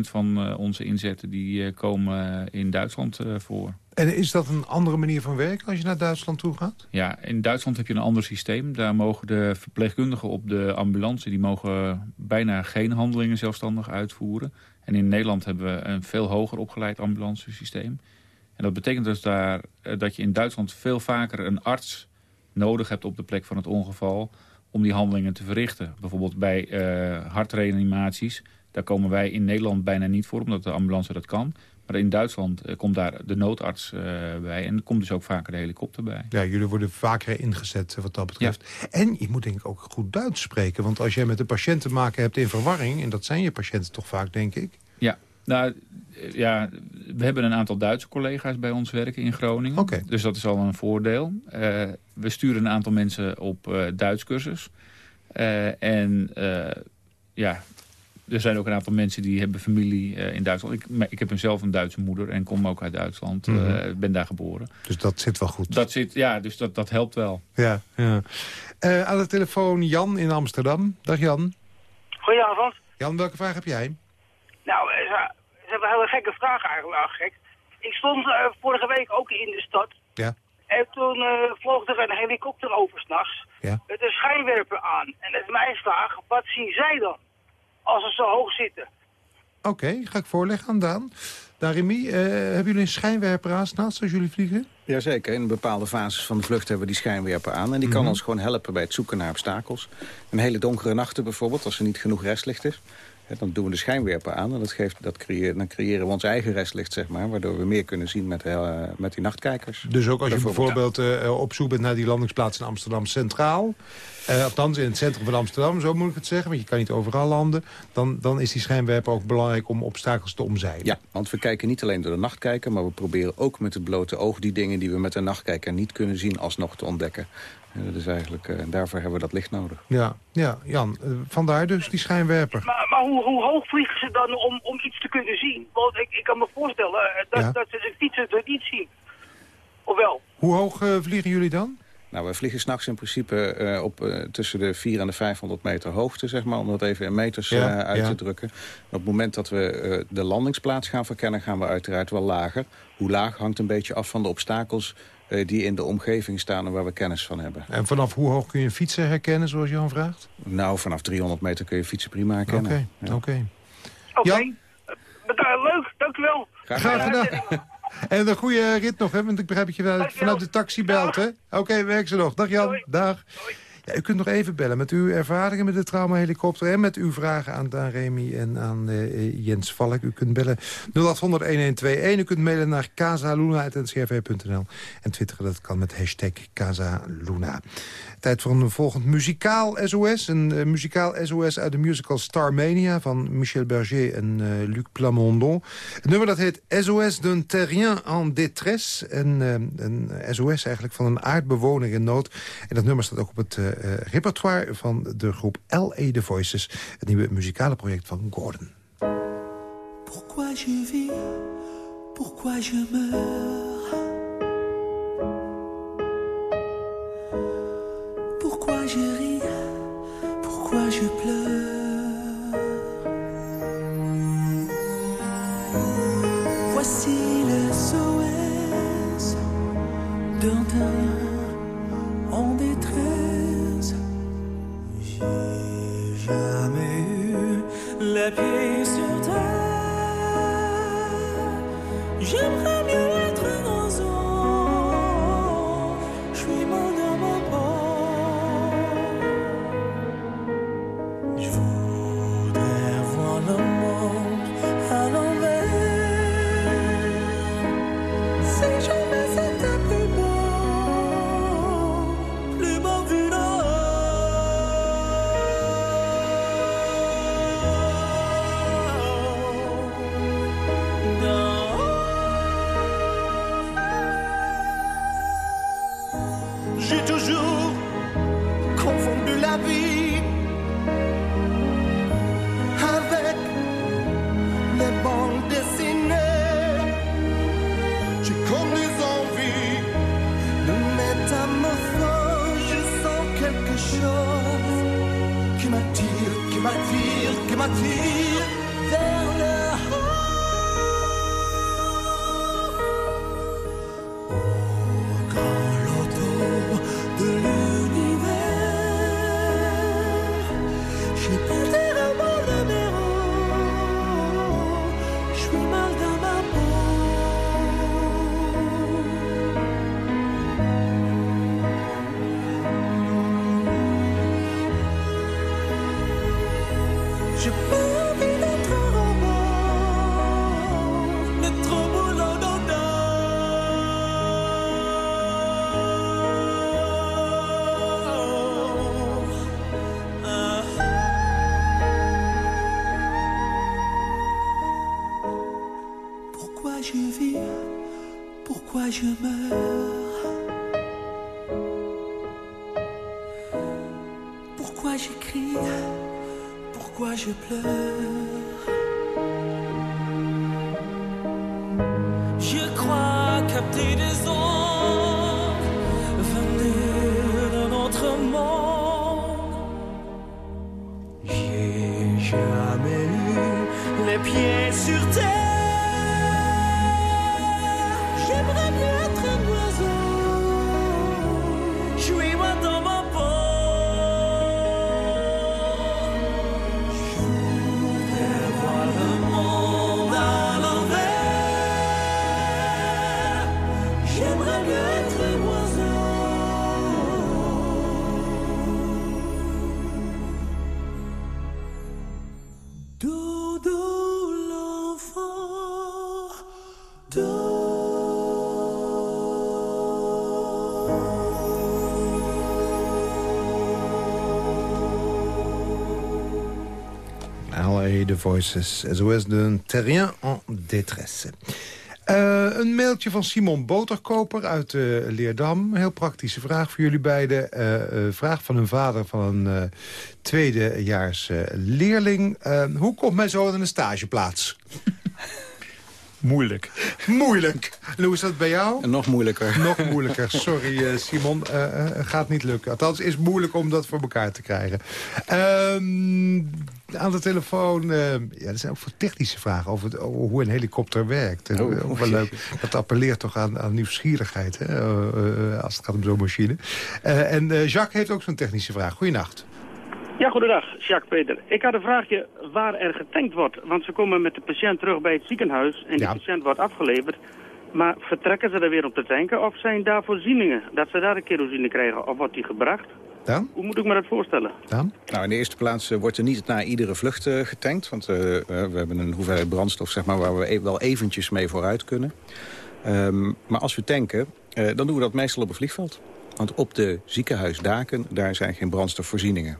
van eh, onze inzetten die, komen in Duitsland voor.
En is dat een andere manier van werken als je naar Duitsland toe gaat?
Ja, in Duitsland heb je een ander systeem. Daar mogen de verpleegkundigen op de ambulance... die mogen bijna geen handelingen zelfstandig uitvoeren. En in Nederland hebben we een veel hoger opgeleid ambulancesysteem. En dat betekent dus daar, dat je in Duitsland veel vaker een arts nodig hebt op de plek van het ongeval... om die handelingen te verrichten. Bijvoorbeeld bij eh, hartreanimaties. Daar komen wij in Nederland bijna niet voor, omdat de ambulance dat kan. Maar in Duitsland eh, komt daar de noodarts eh, bij. En komt dus ook vaker de helikopter bij.
Ja, jullie worden vaker ingezet wat dat betreft. En je moet denk ik ook goed Duits spreken. Want als jij met een patiënt te maken hebt in verwarring... en dat zijn je patiënten toch vaak, denk ik...
Ja, nou, ja, we hebben een aantal Duitse collega's bij ons werken in Groningen. Dus dat is al een voordeel. Eh, we sturen een aantal mensen op eh Duits cursus. Eh, en eh, ja, er zijn ook een aantal mensen die hebben familie eh, in Duitsland. Ik, ik heb zelf een Duitse moeder en kom ook uit Duitsland. eh,
Mhm.
ben daar geboren.
Dus dat zit wel goed.
Dat zit, ja, dus dat, dat helpt wel.
Ja, ja. Eh, aan de telefoon Jan in Amsterdam. Dag Jan.
Goedenavond.
Jan, welke vraag heb jij?
Hebben een hele gekke vraag eigenlijk, gek. Ik stond eh, vorige week ook in de stad.
Ja.
En toen eh, vloog er een helikopter over s'nachts.
Ja.
Met een schijnwerper aan. En dat is mijn vraag, wat zien zij dan? Als ze zo hoog zitten.
Oké, ga ik voorleggen aan Daan. Remy, eh, hebben jullie een schijnwerper aan s'nachts als jullie vliegen?
Jazeker, in bepaalde fases van de vlucht hebben we die schijnwerper aan. En die kan
Mhm.
ons gewoon helpen bij het zoeken naar obstakels. Een hele donkere nachten bijvoorbeeld, als er niet genoeg restlicht is... dan doen we de schijnwerper aan en dat geeft, dat creëert, dan creëren we ons eigen restlicht, zeg maar... waardoor we meer kunnen zien met, eh, met die nachtkijkers.
Dus ook als je bijvoorbeeld eh, op zoek bent naar die landingsplaats in Amsterdam Centraal... eh, althans in het centrum van Amsterdam, zo moet ik het zeggen... want je kan niet overal landen... dan, dan is die schijnwerper ook belangrijk om obstakels te omzeilen.
Ja, want we kijken niet alleen door de nachtkijker... maar we proberen ook met het blote oog die dingen die we met de nachtkijker niet kunnen zien... alsnog te ontdekken. En dat is eigenlijk, eh, daarvoor hebben we dat licht nodig.
Ja, ja Jan, eh, vandaar dus die schijnwerper.
Maar, maar hoe, hoe hoog vliegen ze dan om, om iets te kunnen zien? Want ik, ik kan me voorstellen eh, dat,
Ja.
dat ze de fietsen het niet zien. Of wel?
Hoe hoog vliegen jullie dan?
Nou, wij vliegen s'nachts in principe eh, op eh, tussen de 4 en de 500 meter hoogte, zeg maar, om dat even in meters
Ja,
eh, uit
ja.
te drukken. Op het moment dat we eh, de landingsplaats gaan verkennen, gaan we uiteraard wel lager. Hoe laag hangt een beetje af van de obstakels die in de omgeving staan en waar we kennis van hebben.
En vanaf hoe hoog kun je een fietser herkennen, zoals Jan vraagt?
Nou, vanaf 300 meter kun je fietsen prima herkennen.
Oké, oké.
Oké.
Jan?
Beda- leuk, dank u wel.
Graag gedaan. En een goede rit nog, hè? want ik begrijp dat je wel vanuit de taxi belt. hè? Oké, werk ze nog. Dag Jan, dag. U kunt nog even bellen met uw ervaringen met de traumahelikopter... en met uw vragen aan Daan Remy en aan eh, Jens Valk. U kunt bellen 0800-1121. U kunt mailen naar casaluna.ncrv.nl. En twitteren dat kan met hashtag Casaluna. Tijd voor een volgend muzikaal SOS. Een eh, muzikaal SOS uit de musical Starmania... van Michel Berger en eh, Luc Plamondon. Het nummer dat heet SOS d'un terrien en détresse. En, een SOS eigenlijk van een aardbewoner in nood. En dat nummer staat ook op het repertoire van de groep L.A. The Voices. Het nieuwe muzikale project van Gordon.
Pourquoi je vis, pourquoi je meurs Pourquoi je ris, pourquoi je pleure Voici le SOS d'un that pain. chose qui m'attire, que m'attire, qui m'attire. Pourquoi j'écris? Pourquoi je pleure? Je crois capter
The Voices, SOS de Terrien en détresse. Eh, een mailtje van Simon Boterkoper uit eh, Leerdam. Heel praktische vraag voor jullie beiden. Eh, eh, vraag van een vader van een eh, tweedejaars eh, leerling. Hoe komt mijn zoon in een stageplaats?
Moeilijk.
Moeilijk. En hoe is dat bij jou?
En nog moeilijker.
Nog moeilijker. Sorry, eh, Simon. Eh, eh, gaat niet lukken. Althans, het is moeilijk om dat voor elkaar te krijgen. Ehm, aan de telefoon... eh, ja, er zijn ook veel technische vragen over, het- over hoe een helikopter werkt. En,
Oh,
eh, ook wel leuk. Dat appelleert toch aan, aan nieuwsgierigheid, hè, eh, eh, als het gaat om zo'n machine. Eh, en eh, Jacques heeft ook zo'n technische vraag. Goeienacht.
Ja, goedendag, Jacques Peter. Ik had een vraagje waar er getankt wordt. Want ze komen met de patiënt terug bij het ziekenhuis en die patiënt wordt afgeleverd. Maar vertrekken ze er weer om te tanken of zijn daar voorzieningen? Dat ze daar een kerosine krijgen of wordt die gebracht?
Dan?
Hoe moet ik me dat voorstellen?
Dan?
Nou, in de eerste plaats eh, wordt er niet na iedere vlucht eh, getankt. Want eh, we hebben een hoeveelheid brandstof zeg maar, waar we e- wel eventjes mee vooruit kunnen. Ehm, maar als we tanken, eh, dan doen we dat meestal op een vliegveld. Want op de ziekenhuisdaken, daar zijn geen brandstofvoorzieningen.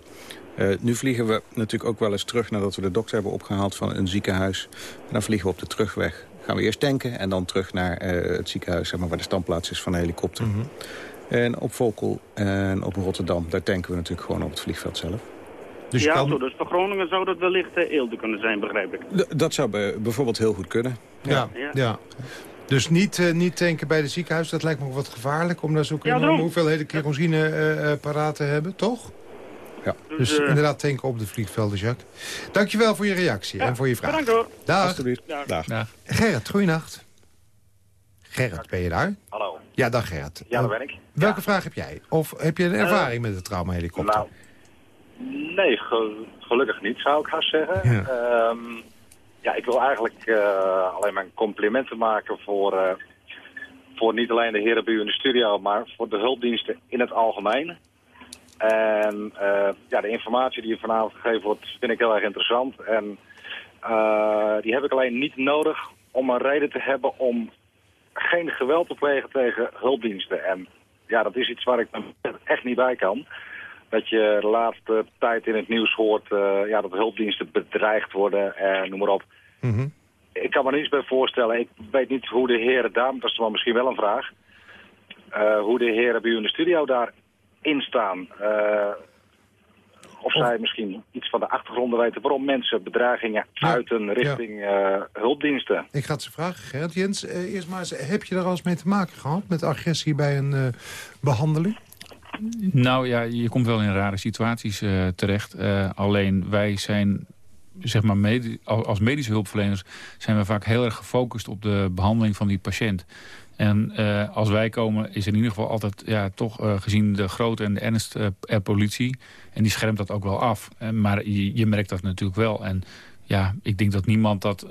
Eh, nu vliegen we natuurlijk ook wel eens terug nadat we de dokter hebben opgehaald van een ziekenhuis. En dan vliegen we op de terugweg. Gaan we eerst tanken en dan terug naar eh, het ziekenhuis zeg maar, waar de standplaats is van de helikopter. En op Volkel en op Rotterdam, daar tanken we natuurlijk gewoon op het vliegveld zelf.
Dus
ja, zo, dus voor Groningen zou dat wellicht uh, Eelde kunnen zijn, begrijp ik.
D- dat zou be- bijvoorbeeld heel goed kunnen.
Ja, ja. Dus niet, eh, niet tanken bij de ziekenhuis, dat lijkt me ook wat gevaarlijk... om daar zo'n
Ja,
enorme hoeveelheden kerosine eh, eh, paraat te hebben, toch?
Ja.
Dus
eh,
inderdaad tanken op de vliegvelden, Jacques. Dankjewel voor je reactie en voor je vraag.
Bedankt hoor.
Dag.
Alsjeblieft.
Dag.
Gerrit, goeienacht. Gerrit, ben je daar?
Hallo.
Ja, dag Gerrit.
Ja, daar
Eh,
ben ik.
Welke vraag heb jij? Of heb je een ervaring met de traumahelikopter?
Nou, nee, ge- gelukkig niet, zou ik haast zeggen.
Ja.
Ehm, ja, ik wil eigenlijk eh, alleen maar complimenten maken voor, eh, voor niet alleen de heren bij u in de studio, maar voor de hulpdiensten in het algemeen. En eh, ja, de informatie die vanavond gegeven wordt, vind ik heel erg interessant. En eh, die heb ik alleen niet nodig om een reden te hebben om geen geweld te plegen tegen hulpdiensten. En ja, dat is iets waar ik me echt niet bij kan. Dat je de laatste tijd in het nieuws hoort eh, ja, dat hulpdiensten bedreigd worden en noem maar op.
Mhm.
Ik kan me er niets bij voorstellen. Ik weet niet hoe de heren daar, dat is wel misschien wel een vraag, eh, hoe de heren bij u in de studio daarin staan. Eh, of zij misschien iets van de achtergronden weten waarom mensen bedreigingen uiten richting eh, hulpdiensten.
Ik ga het ze vragen, Gerrit. Jens, eh, eerst maar eens, heb je er al eens mee te maken gehad... met agressie bij een eh, behandeling?
Nou ja, je komt wel in rare situaties eh, terecht. Eh, alleen wij zijn zeg maar als medische hulpverleners zijn we vaak heel erg gefocust op de behandeling van die patiënt. En eh, als wij komen is in ieder geval altijd ja, toch eh, gezien de grootte en de ernst eh, er politie. En die schermt dat ook wel af. Maar je, je merkt dat natuurlijk wel. En ja, ik denk dat niemand dat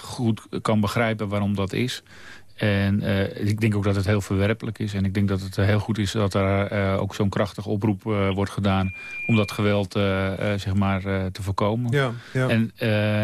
goed kan begrijpen waarom dat is. En eh, ik denk ook dat het heel verwerpelijk is. En ik denk dat het eh, heel goed is dat er eh, ook zo'n krachtige oproep wordt gedaan... om dat geweld zeg maar, te voorkomen.
Ja, ja.
En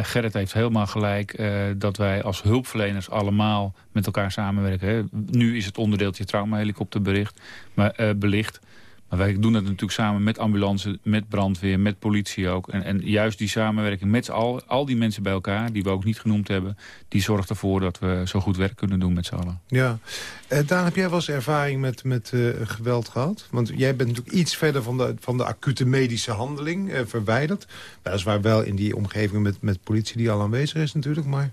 Gerrit heeft helemaal gelijk dat wij als hulpverleners allemaal met elkaar samenwerken. Hè. Nu is het onderdeeltje traumahelikopterbericht, maar, belicht. Maar wij doen dat natuurlijk samen met ambulance, met brandweer, met politie ook. En, en juist die samenwerking met al, al die mensen bij elkaar, die we ook niet genoemd hebben... die zorgt ervoor dat we zo goed werk kunnen doen met z'n allen.
Ja. Eh, Daan, heb jij wel eens ervaring met, met eh, geweld gehad? Want jij bent natuurlijk iets verder van de, van de acute medische handeling eh, verwijderd. Weliswaar wel in die omgeving met, met politie die al aanwezig is natuurlijk, maar...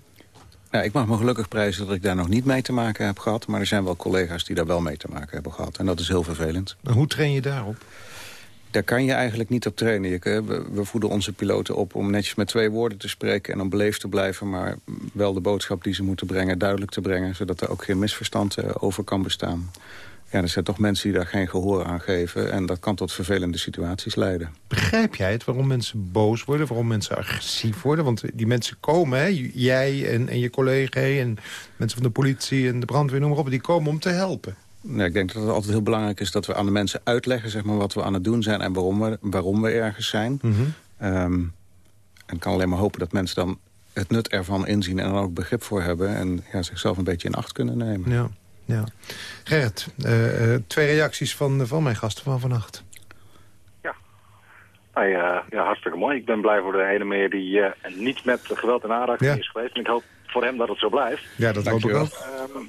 Nou, ik mag me gelukkig prijzen dat ik daar nog niet mee te maken heb gehad. Maar er zijn wel collega's die daar wel mee te maken hebben gehad. En dat is heel vervelend.
En hoe train je daarop?
Daar kan je eigenlijk niet op trainen. Je, we, we voeden onze piloten op om netjes met twee woorden te spreken... en om beleefd te blijven, maar wel de boodschap die ze moeten brengen... duidelijk te brengen, zodat er ook geen misverstand eh, over kan bestaan. Ja, er zijn toch mensen die daar geen gehoor aan geven... en dat kan tot vervelende situaties leiden.
Begrijp jij het waarom mensen boos worden, waarom mensen agressief worden? Want die mensen komen, hè? jij en, en je collega en mensen van de politie en de brandweer, noem maar op... die komen om te helpen.
Nee, ik denk dat het altijd heel belangrijk is dat we aan de mensen uitleggen... Zeg maar, wat we aan het doen zijn en waarom we, waarom we ergens zijn. Ehm, en ik kan alleen maar hopen dat mensen dan het nut ervan inzien... en er ook begrip voor hebben en ja, zichzelf een beetje in acht kunnen nemen.
Ja, ja. Gerrit, eh, eh, twee reacties van, van mijn gasten van vannacht.
Nou ja, ja, hartstikke mooi. Ik ben blij voor de ene meneer die eh, niet met geweld en aanraking
Ja.
is geweest. En ik hoop voor hem dat het zo blijft.
Ja, dat hoop ik ook.
Ehm,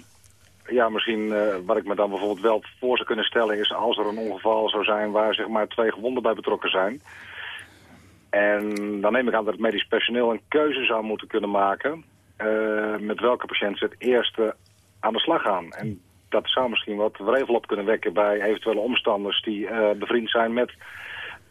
ja, misschien eh, wat ik me dan bijvoorbeeld wel voor zou kunnen stellen is als er een ongeval zou zijn waar zeg maar twee gewonden bij betrokken zijn. En dan neem ik aan dat het medisch personeel een keuze zou moeten kunnen maken eh, met welke patiënt ze het eerste aan de slag gaan. En dat zou misschien wat wrevel op kunnen wekken bij eventuele omstanders die eh, bevriend zijn met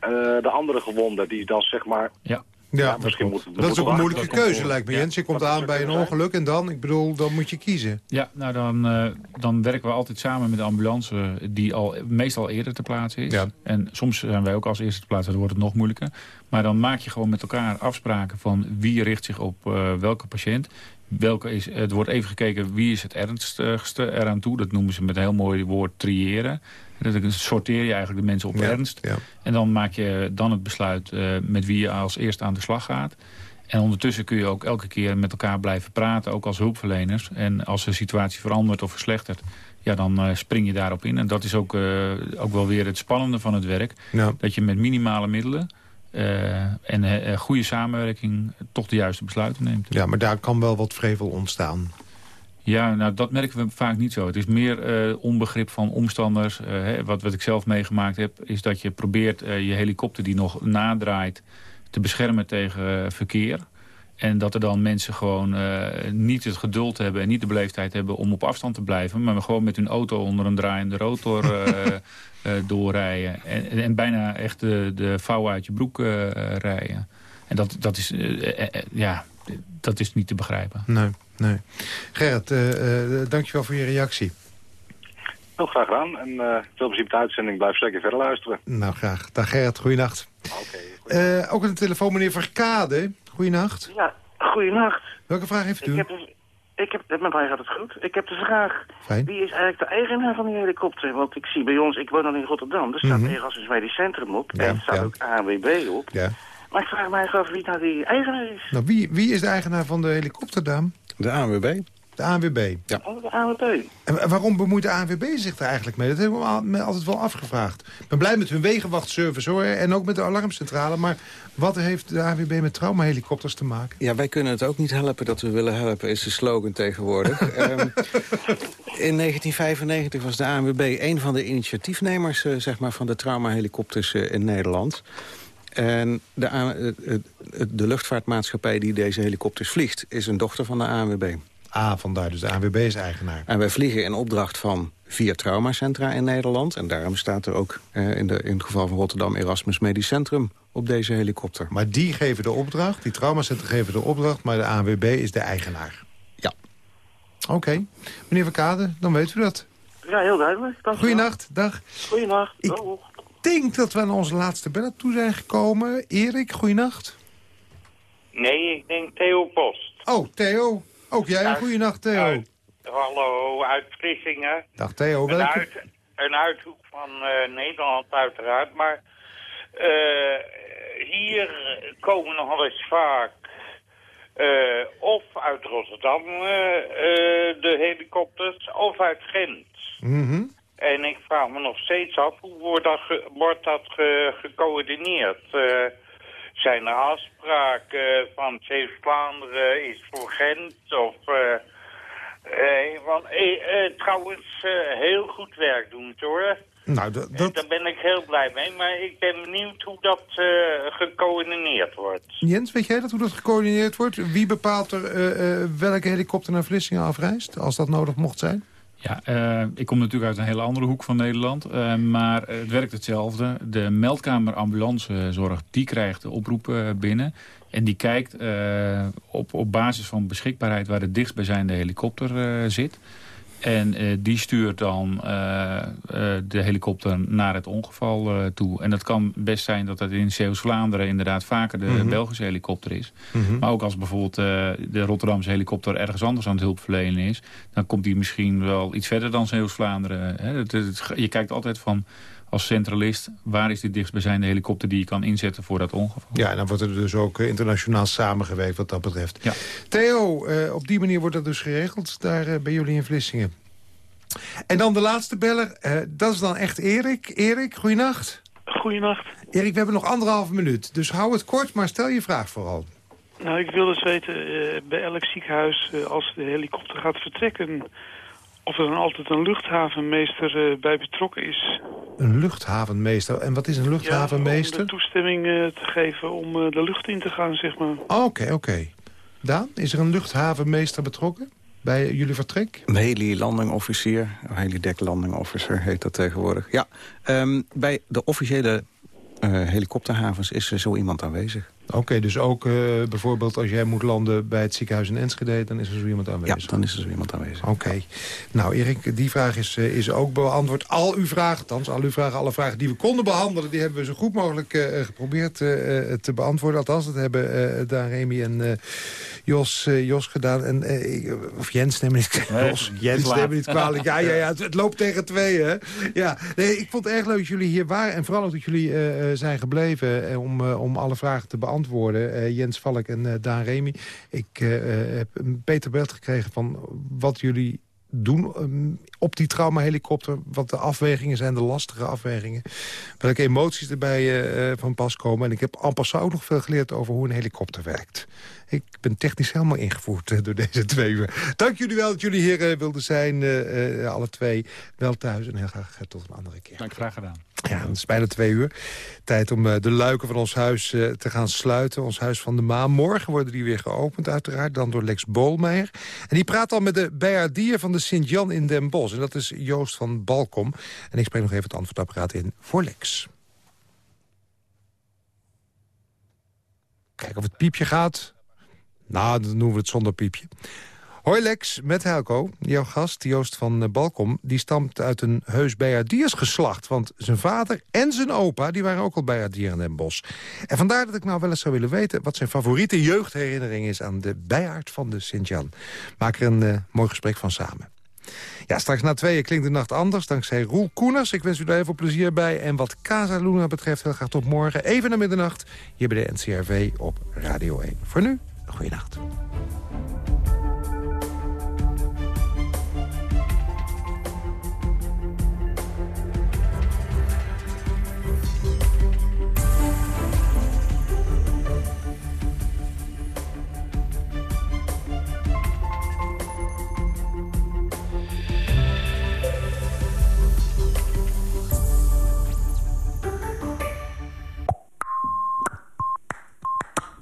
eh, de andere gewonden die dan zeg maar...
Ja.
Ja,
misschien
dat,
moet-
dat is ook een moeilijke keuze, lijkt me,
Ja.
Jens. Je komt aan bij een ongeluk en dan, ik bedoel, dan moet je kiezen.
Ja, nou dan, eh, dan werken we altijd samen met de ambulance die al meestal eerder te plaatsen is.
Ja.
En soms zijn wij ook als eerste te plaatsen, dan wordt het nog moeilijker. Maar dan maak je gewoon met elkaar afspraken van wie richt zich op eh, welke patiënt. Welke is, het wordt even gekeken wie is het ernstigste eraan toe. Dat noemen ze met een heel mooi woord triëren. Dan sorteer je eigenlijk de mensen op
Ja,
ernst.
ja.
En dan maak je dan het besluit eh, met wie je als eerste aan de slag gaat. En ondertussen kun je ook elke keer met elkaar blijven praten, ook als hulpverleners. En als de situatie verandert of verslechtert, ja, dan eh, spring je daarop in. En dat is ook, eh, ook wel weer het spannende van het werk.
Ja.
Dat je met minimale middelen en goede samenwerking toch de juiste besluiten neemt.
Ja, maar daar kan wel wat vrevel ontstaan.
Ja, nou dat merken we vaak niet zo. Het is meer eh, onbegrip van omstanders. Eh, hè, wat, wat ik zelf meegemaakt heb, is dat je probeert eh, je helikopter die nog nadraait te beschermen tegen verkeer. En dat er dan mensen gewoon niet het geduld hebben en niet de beleefdheid hebben om op afstand te blijven. Maar gewoon met hun auto onder een draaiende rotor doorrijden. En, en, en bijna echt de, de vouw uit je broek rijden. En dat, dat, is, ja, dat is niet te begrijpen.
Nee, nee. Gerrit, eh, eh, dankjewel voor je reactie.
Heel graag gedaan. En eh, veel plezier met de uitzending. Blijf zeker verder luisteren.
Nou, graag. Dag Gerrit, goeienacht. Eh, ook aan de telefoon meneer Verkade. Goeienacht.
Ja, goeienacht.
Welke vraag heeft u?
Ik heb, ik heb, met mij gaat het goed. Ik heb de vraag,
Fijn.
wie is eigenlijk de eigenaar van die helikopter? Want ik zie bij ons, ik woon dan in Rotterdam, er staat
Mhm.
Erasmus Medisch Centrum op.
Ja,
en er staat
ja.
ook ANWB op.
Ja.
Maar ik vraag mij af wie nou die eigenaar is.
Nou, wie, wie is de eigenaar van de helikopterdam?
De ANWB.
De ANWB.
Ja.
Oh, de ANWB.
En wa- waarom bemoeit de ANWB zich er eigenlijk mee? Dat hebben we me altijd wel afgevraagd. Ik ben blij met hun wegenwachtservice hoor. En ook met de alarmcentrale. Maar wat heeft de ANWB met traumahelikopters te maken?
Ja, wij kunnen het ook niet helpen dat we willen helpen, is de slogan tegenwoordig. Ehm, in 1995 was de ANWB een van de initiatiefnemers eh, zeg maar, van de traumahelikopters eh, in Nederland. En de, de luchtvaartmaatschappij die deze helikopters vliegt, is een dochter van de ANWB.
Ah, vandaar. Dus de ANWB is eigenaar.
En wij vliegen in opdracht van vier traumacentra in Nederland. En daarom staat er ook eh, in, de, in het geval van Rotterdam Erasmus Medisch Centrum op deze helikopter.
Maar die geven de opdracht, die traumacentra geven de opdracht... maar de ANWB is de eigenaar.
Ja.
Oké. Meneer Verkade, dan weet u dat.
Ja, heel duidelijk. Dank.
Goeienacht, dag.
Goeienacht.
Ik. Denk dat we aan onze laatste bellen toe zijn gekomen. Erik, goeienacht.
Nee, ik denk Theo Post.
Oh, Theo. Ook jij een goeienacht, Theo.
Uit- hallo, uit Vlissingen.
Dag Theo,
Een,
welke...
uit, een uithoek van eh, Nederland uiteraard, maar eh, hier komen nog wel eens vaak eh, of uit Rotterdam de helikopters of uit Gent.
Mhm.
En ik vraag me nog steeds af, hoe wordt dat, ge- wordt dat ge- gecoördineerd? Eh, zijn er afspraken van Zeeuws-Vlaanderen is voor Gent of... eh, eh, want, eh, eh, trouwens, heel goed werk doen hoor.
Nou, dat.
Daar ben ik heel blij mee, maar ik ben benieuwd hoe dat gecoördineerd wordt.
Jens, weet jij dat hoe dat gecoördineerd wordt? Wie bepaalt er welke helikopter naar Vlissingen afreist? Als dat nodig mocht zijn?
Ja, eh, ik kom natuurlijk uit een hele andere hoek van Nederland. eh, maar het werkt hetzelfde. De meldkamer ambulancezorg, die krijgt de oproep eh, binnen. En die kijkt op, op basis van beschikbaarheid waar de dichtstbijzijnde helikopter zit. En eh, die stuurt dan eh, eh, de helikopter naar het ongeval toe. En dat kan best zijn dat het in Zeeuws-Vlaanderen inderdaad vaker de
Mhm.
Belgische helikopter is.
Mhm.
Maar ook als bijvoorbeeld de Rotterdamse helikopter ergens anders aan het hulp verlenen is... dan komt die misschien wel iets verder dan Zeeuws-Vlaanderen. Je kijkt altijd van als centralist... waar is die dichtstbijzijnde helikopter die je kan inzetten voor dat ongeval.
Ja, en dan wordt er dus ook eh, internationaal samengewerkt wat dat betreft. Theo, eh, op die manier wordt dat dus geregeld daar eh, bij jullie in Vlissingen. En dan de laatste beller, eh, dat is dan echt Erik. Erik, goeienacht.
Goeienacht.
Erik, we hebben nog anderhalve minuut, dus hou het kort, maar stel je vraag vooral.
Nou, ik wil eens weten, eh, bij elk ziekenhuis, eh, als de helikopter gaat vertrekken... of er dan altijd een luchthavenmeester eh, bij betrokken is.
Een luchthavenmeester. En wat is een luchthavenmeester?
om de toestemming eh, te geven om eh, de lucht in te gaan, zeg maar.
Oké, oké. Daan, is er een luchthavenmeester betrokken bij jullie vertrek?
Een heli-landing-officier, een heli-deck-landing-officer heet dat tegenwoordig. Ja, ehm, bij de officiële eh, helikopterhavens is er zo iemand aanwezig.
Oké, dus ook eh, bijvoorbeeld als jij moet landen bij het ziekenhuis in Enschede... dan is er zo iemand aanwezig?
Ja, dan is er zo iemand aanwezig.
Oké. Nou, Erik, die vraag is, eh, is ook beantwoord. Al uw vragen, althans al uw vragen, alle vragen die we konden behandelen... die hebben we zo goed mogelijk eh, geprobeerd eh, eh, te beantwoorden. Althans, dat hebben eh Daan Remy en eh, Jos, eh, Jos gedaan. En, of Jens, neem me niet, Jos,
is
Jens, neem me niet kwalijk. Ja, ja, ja, het, het loopt tegen tweeën, hè? Ja, nee, ik vond het erg leuk dat jullie hier waren. En vooral ook dat jullie eh, eh, zijn gebleven om, eh, om alle vragen te beantwoorden. Eh, Jens Valk en eh, Daan Remy. Ik eh, heb een beter beeld gekregen van wat jullie doen ehm, op die traumahelikopter. Wat de afwegingen zijn, de lastige afwegingen. Welke emoties erbij eh, eh, van pas komen. En ik heb en passant ook nog veel geleerd over hoe een helikopter werkt. Ik ben technisch helemaal ingevoerd eh, door deze twee uur. Dank jullie wel dat jullie hier wilden zijn. alle twee wel thuis. En heel graag tot een andere keer.
Dank, graag gedaan.
Ja, het is bijna twee uur. Tijd om de luiken van ons huis te gaan sluiten. Ons huis van de maan. Morgen worden die weer geopend uiteraard. Dan door Lex Bolmeijer. En die praat al met de bijaardier van de Sint-Jan in Den Bosch. En dat is Joost van Balkom. En ik spreek nog even het antwoordapparaat in voor Lex. Kijken of het piepje gaat. Nou, dan noemen we het zonder piepje. Hoi Lex, met Helco. Jouw gast, Joost van eh, Balkom, die stamt uit een heus Bijaardiersgeslacht. Want zijn vader en zijn opa, die waren ook al Bijaardier in Den Bosch. En vandaar dat ik nou wel eens zou willen weten... wat zijn favoriete jeugdherinnering is aan de bijaard van de Sint-Jan. Maak er een eh, mooi gesprek van samen. Ja, straks na tweeën klinkt de nacht anders, dankzij Roel Koeners. Ik wens u daar heel veel plezier bij. En wat Casa Luna betreft, heel graag tot morgen. Even naar middernacht, hier bij de NCRV op Radio 1. Voor nu, goeienacht.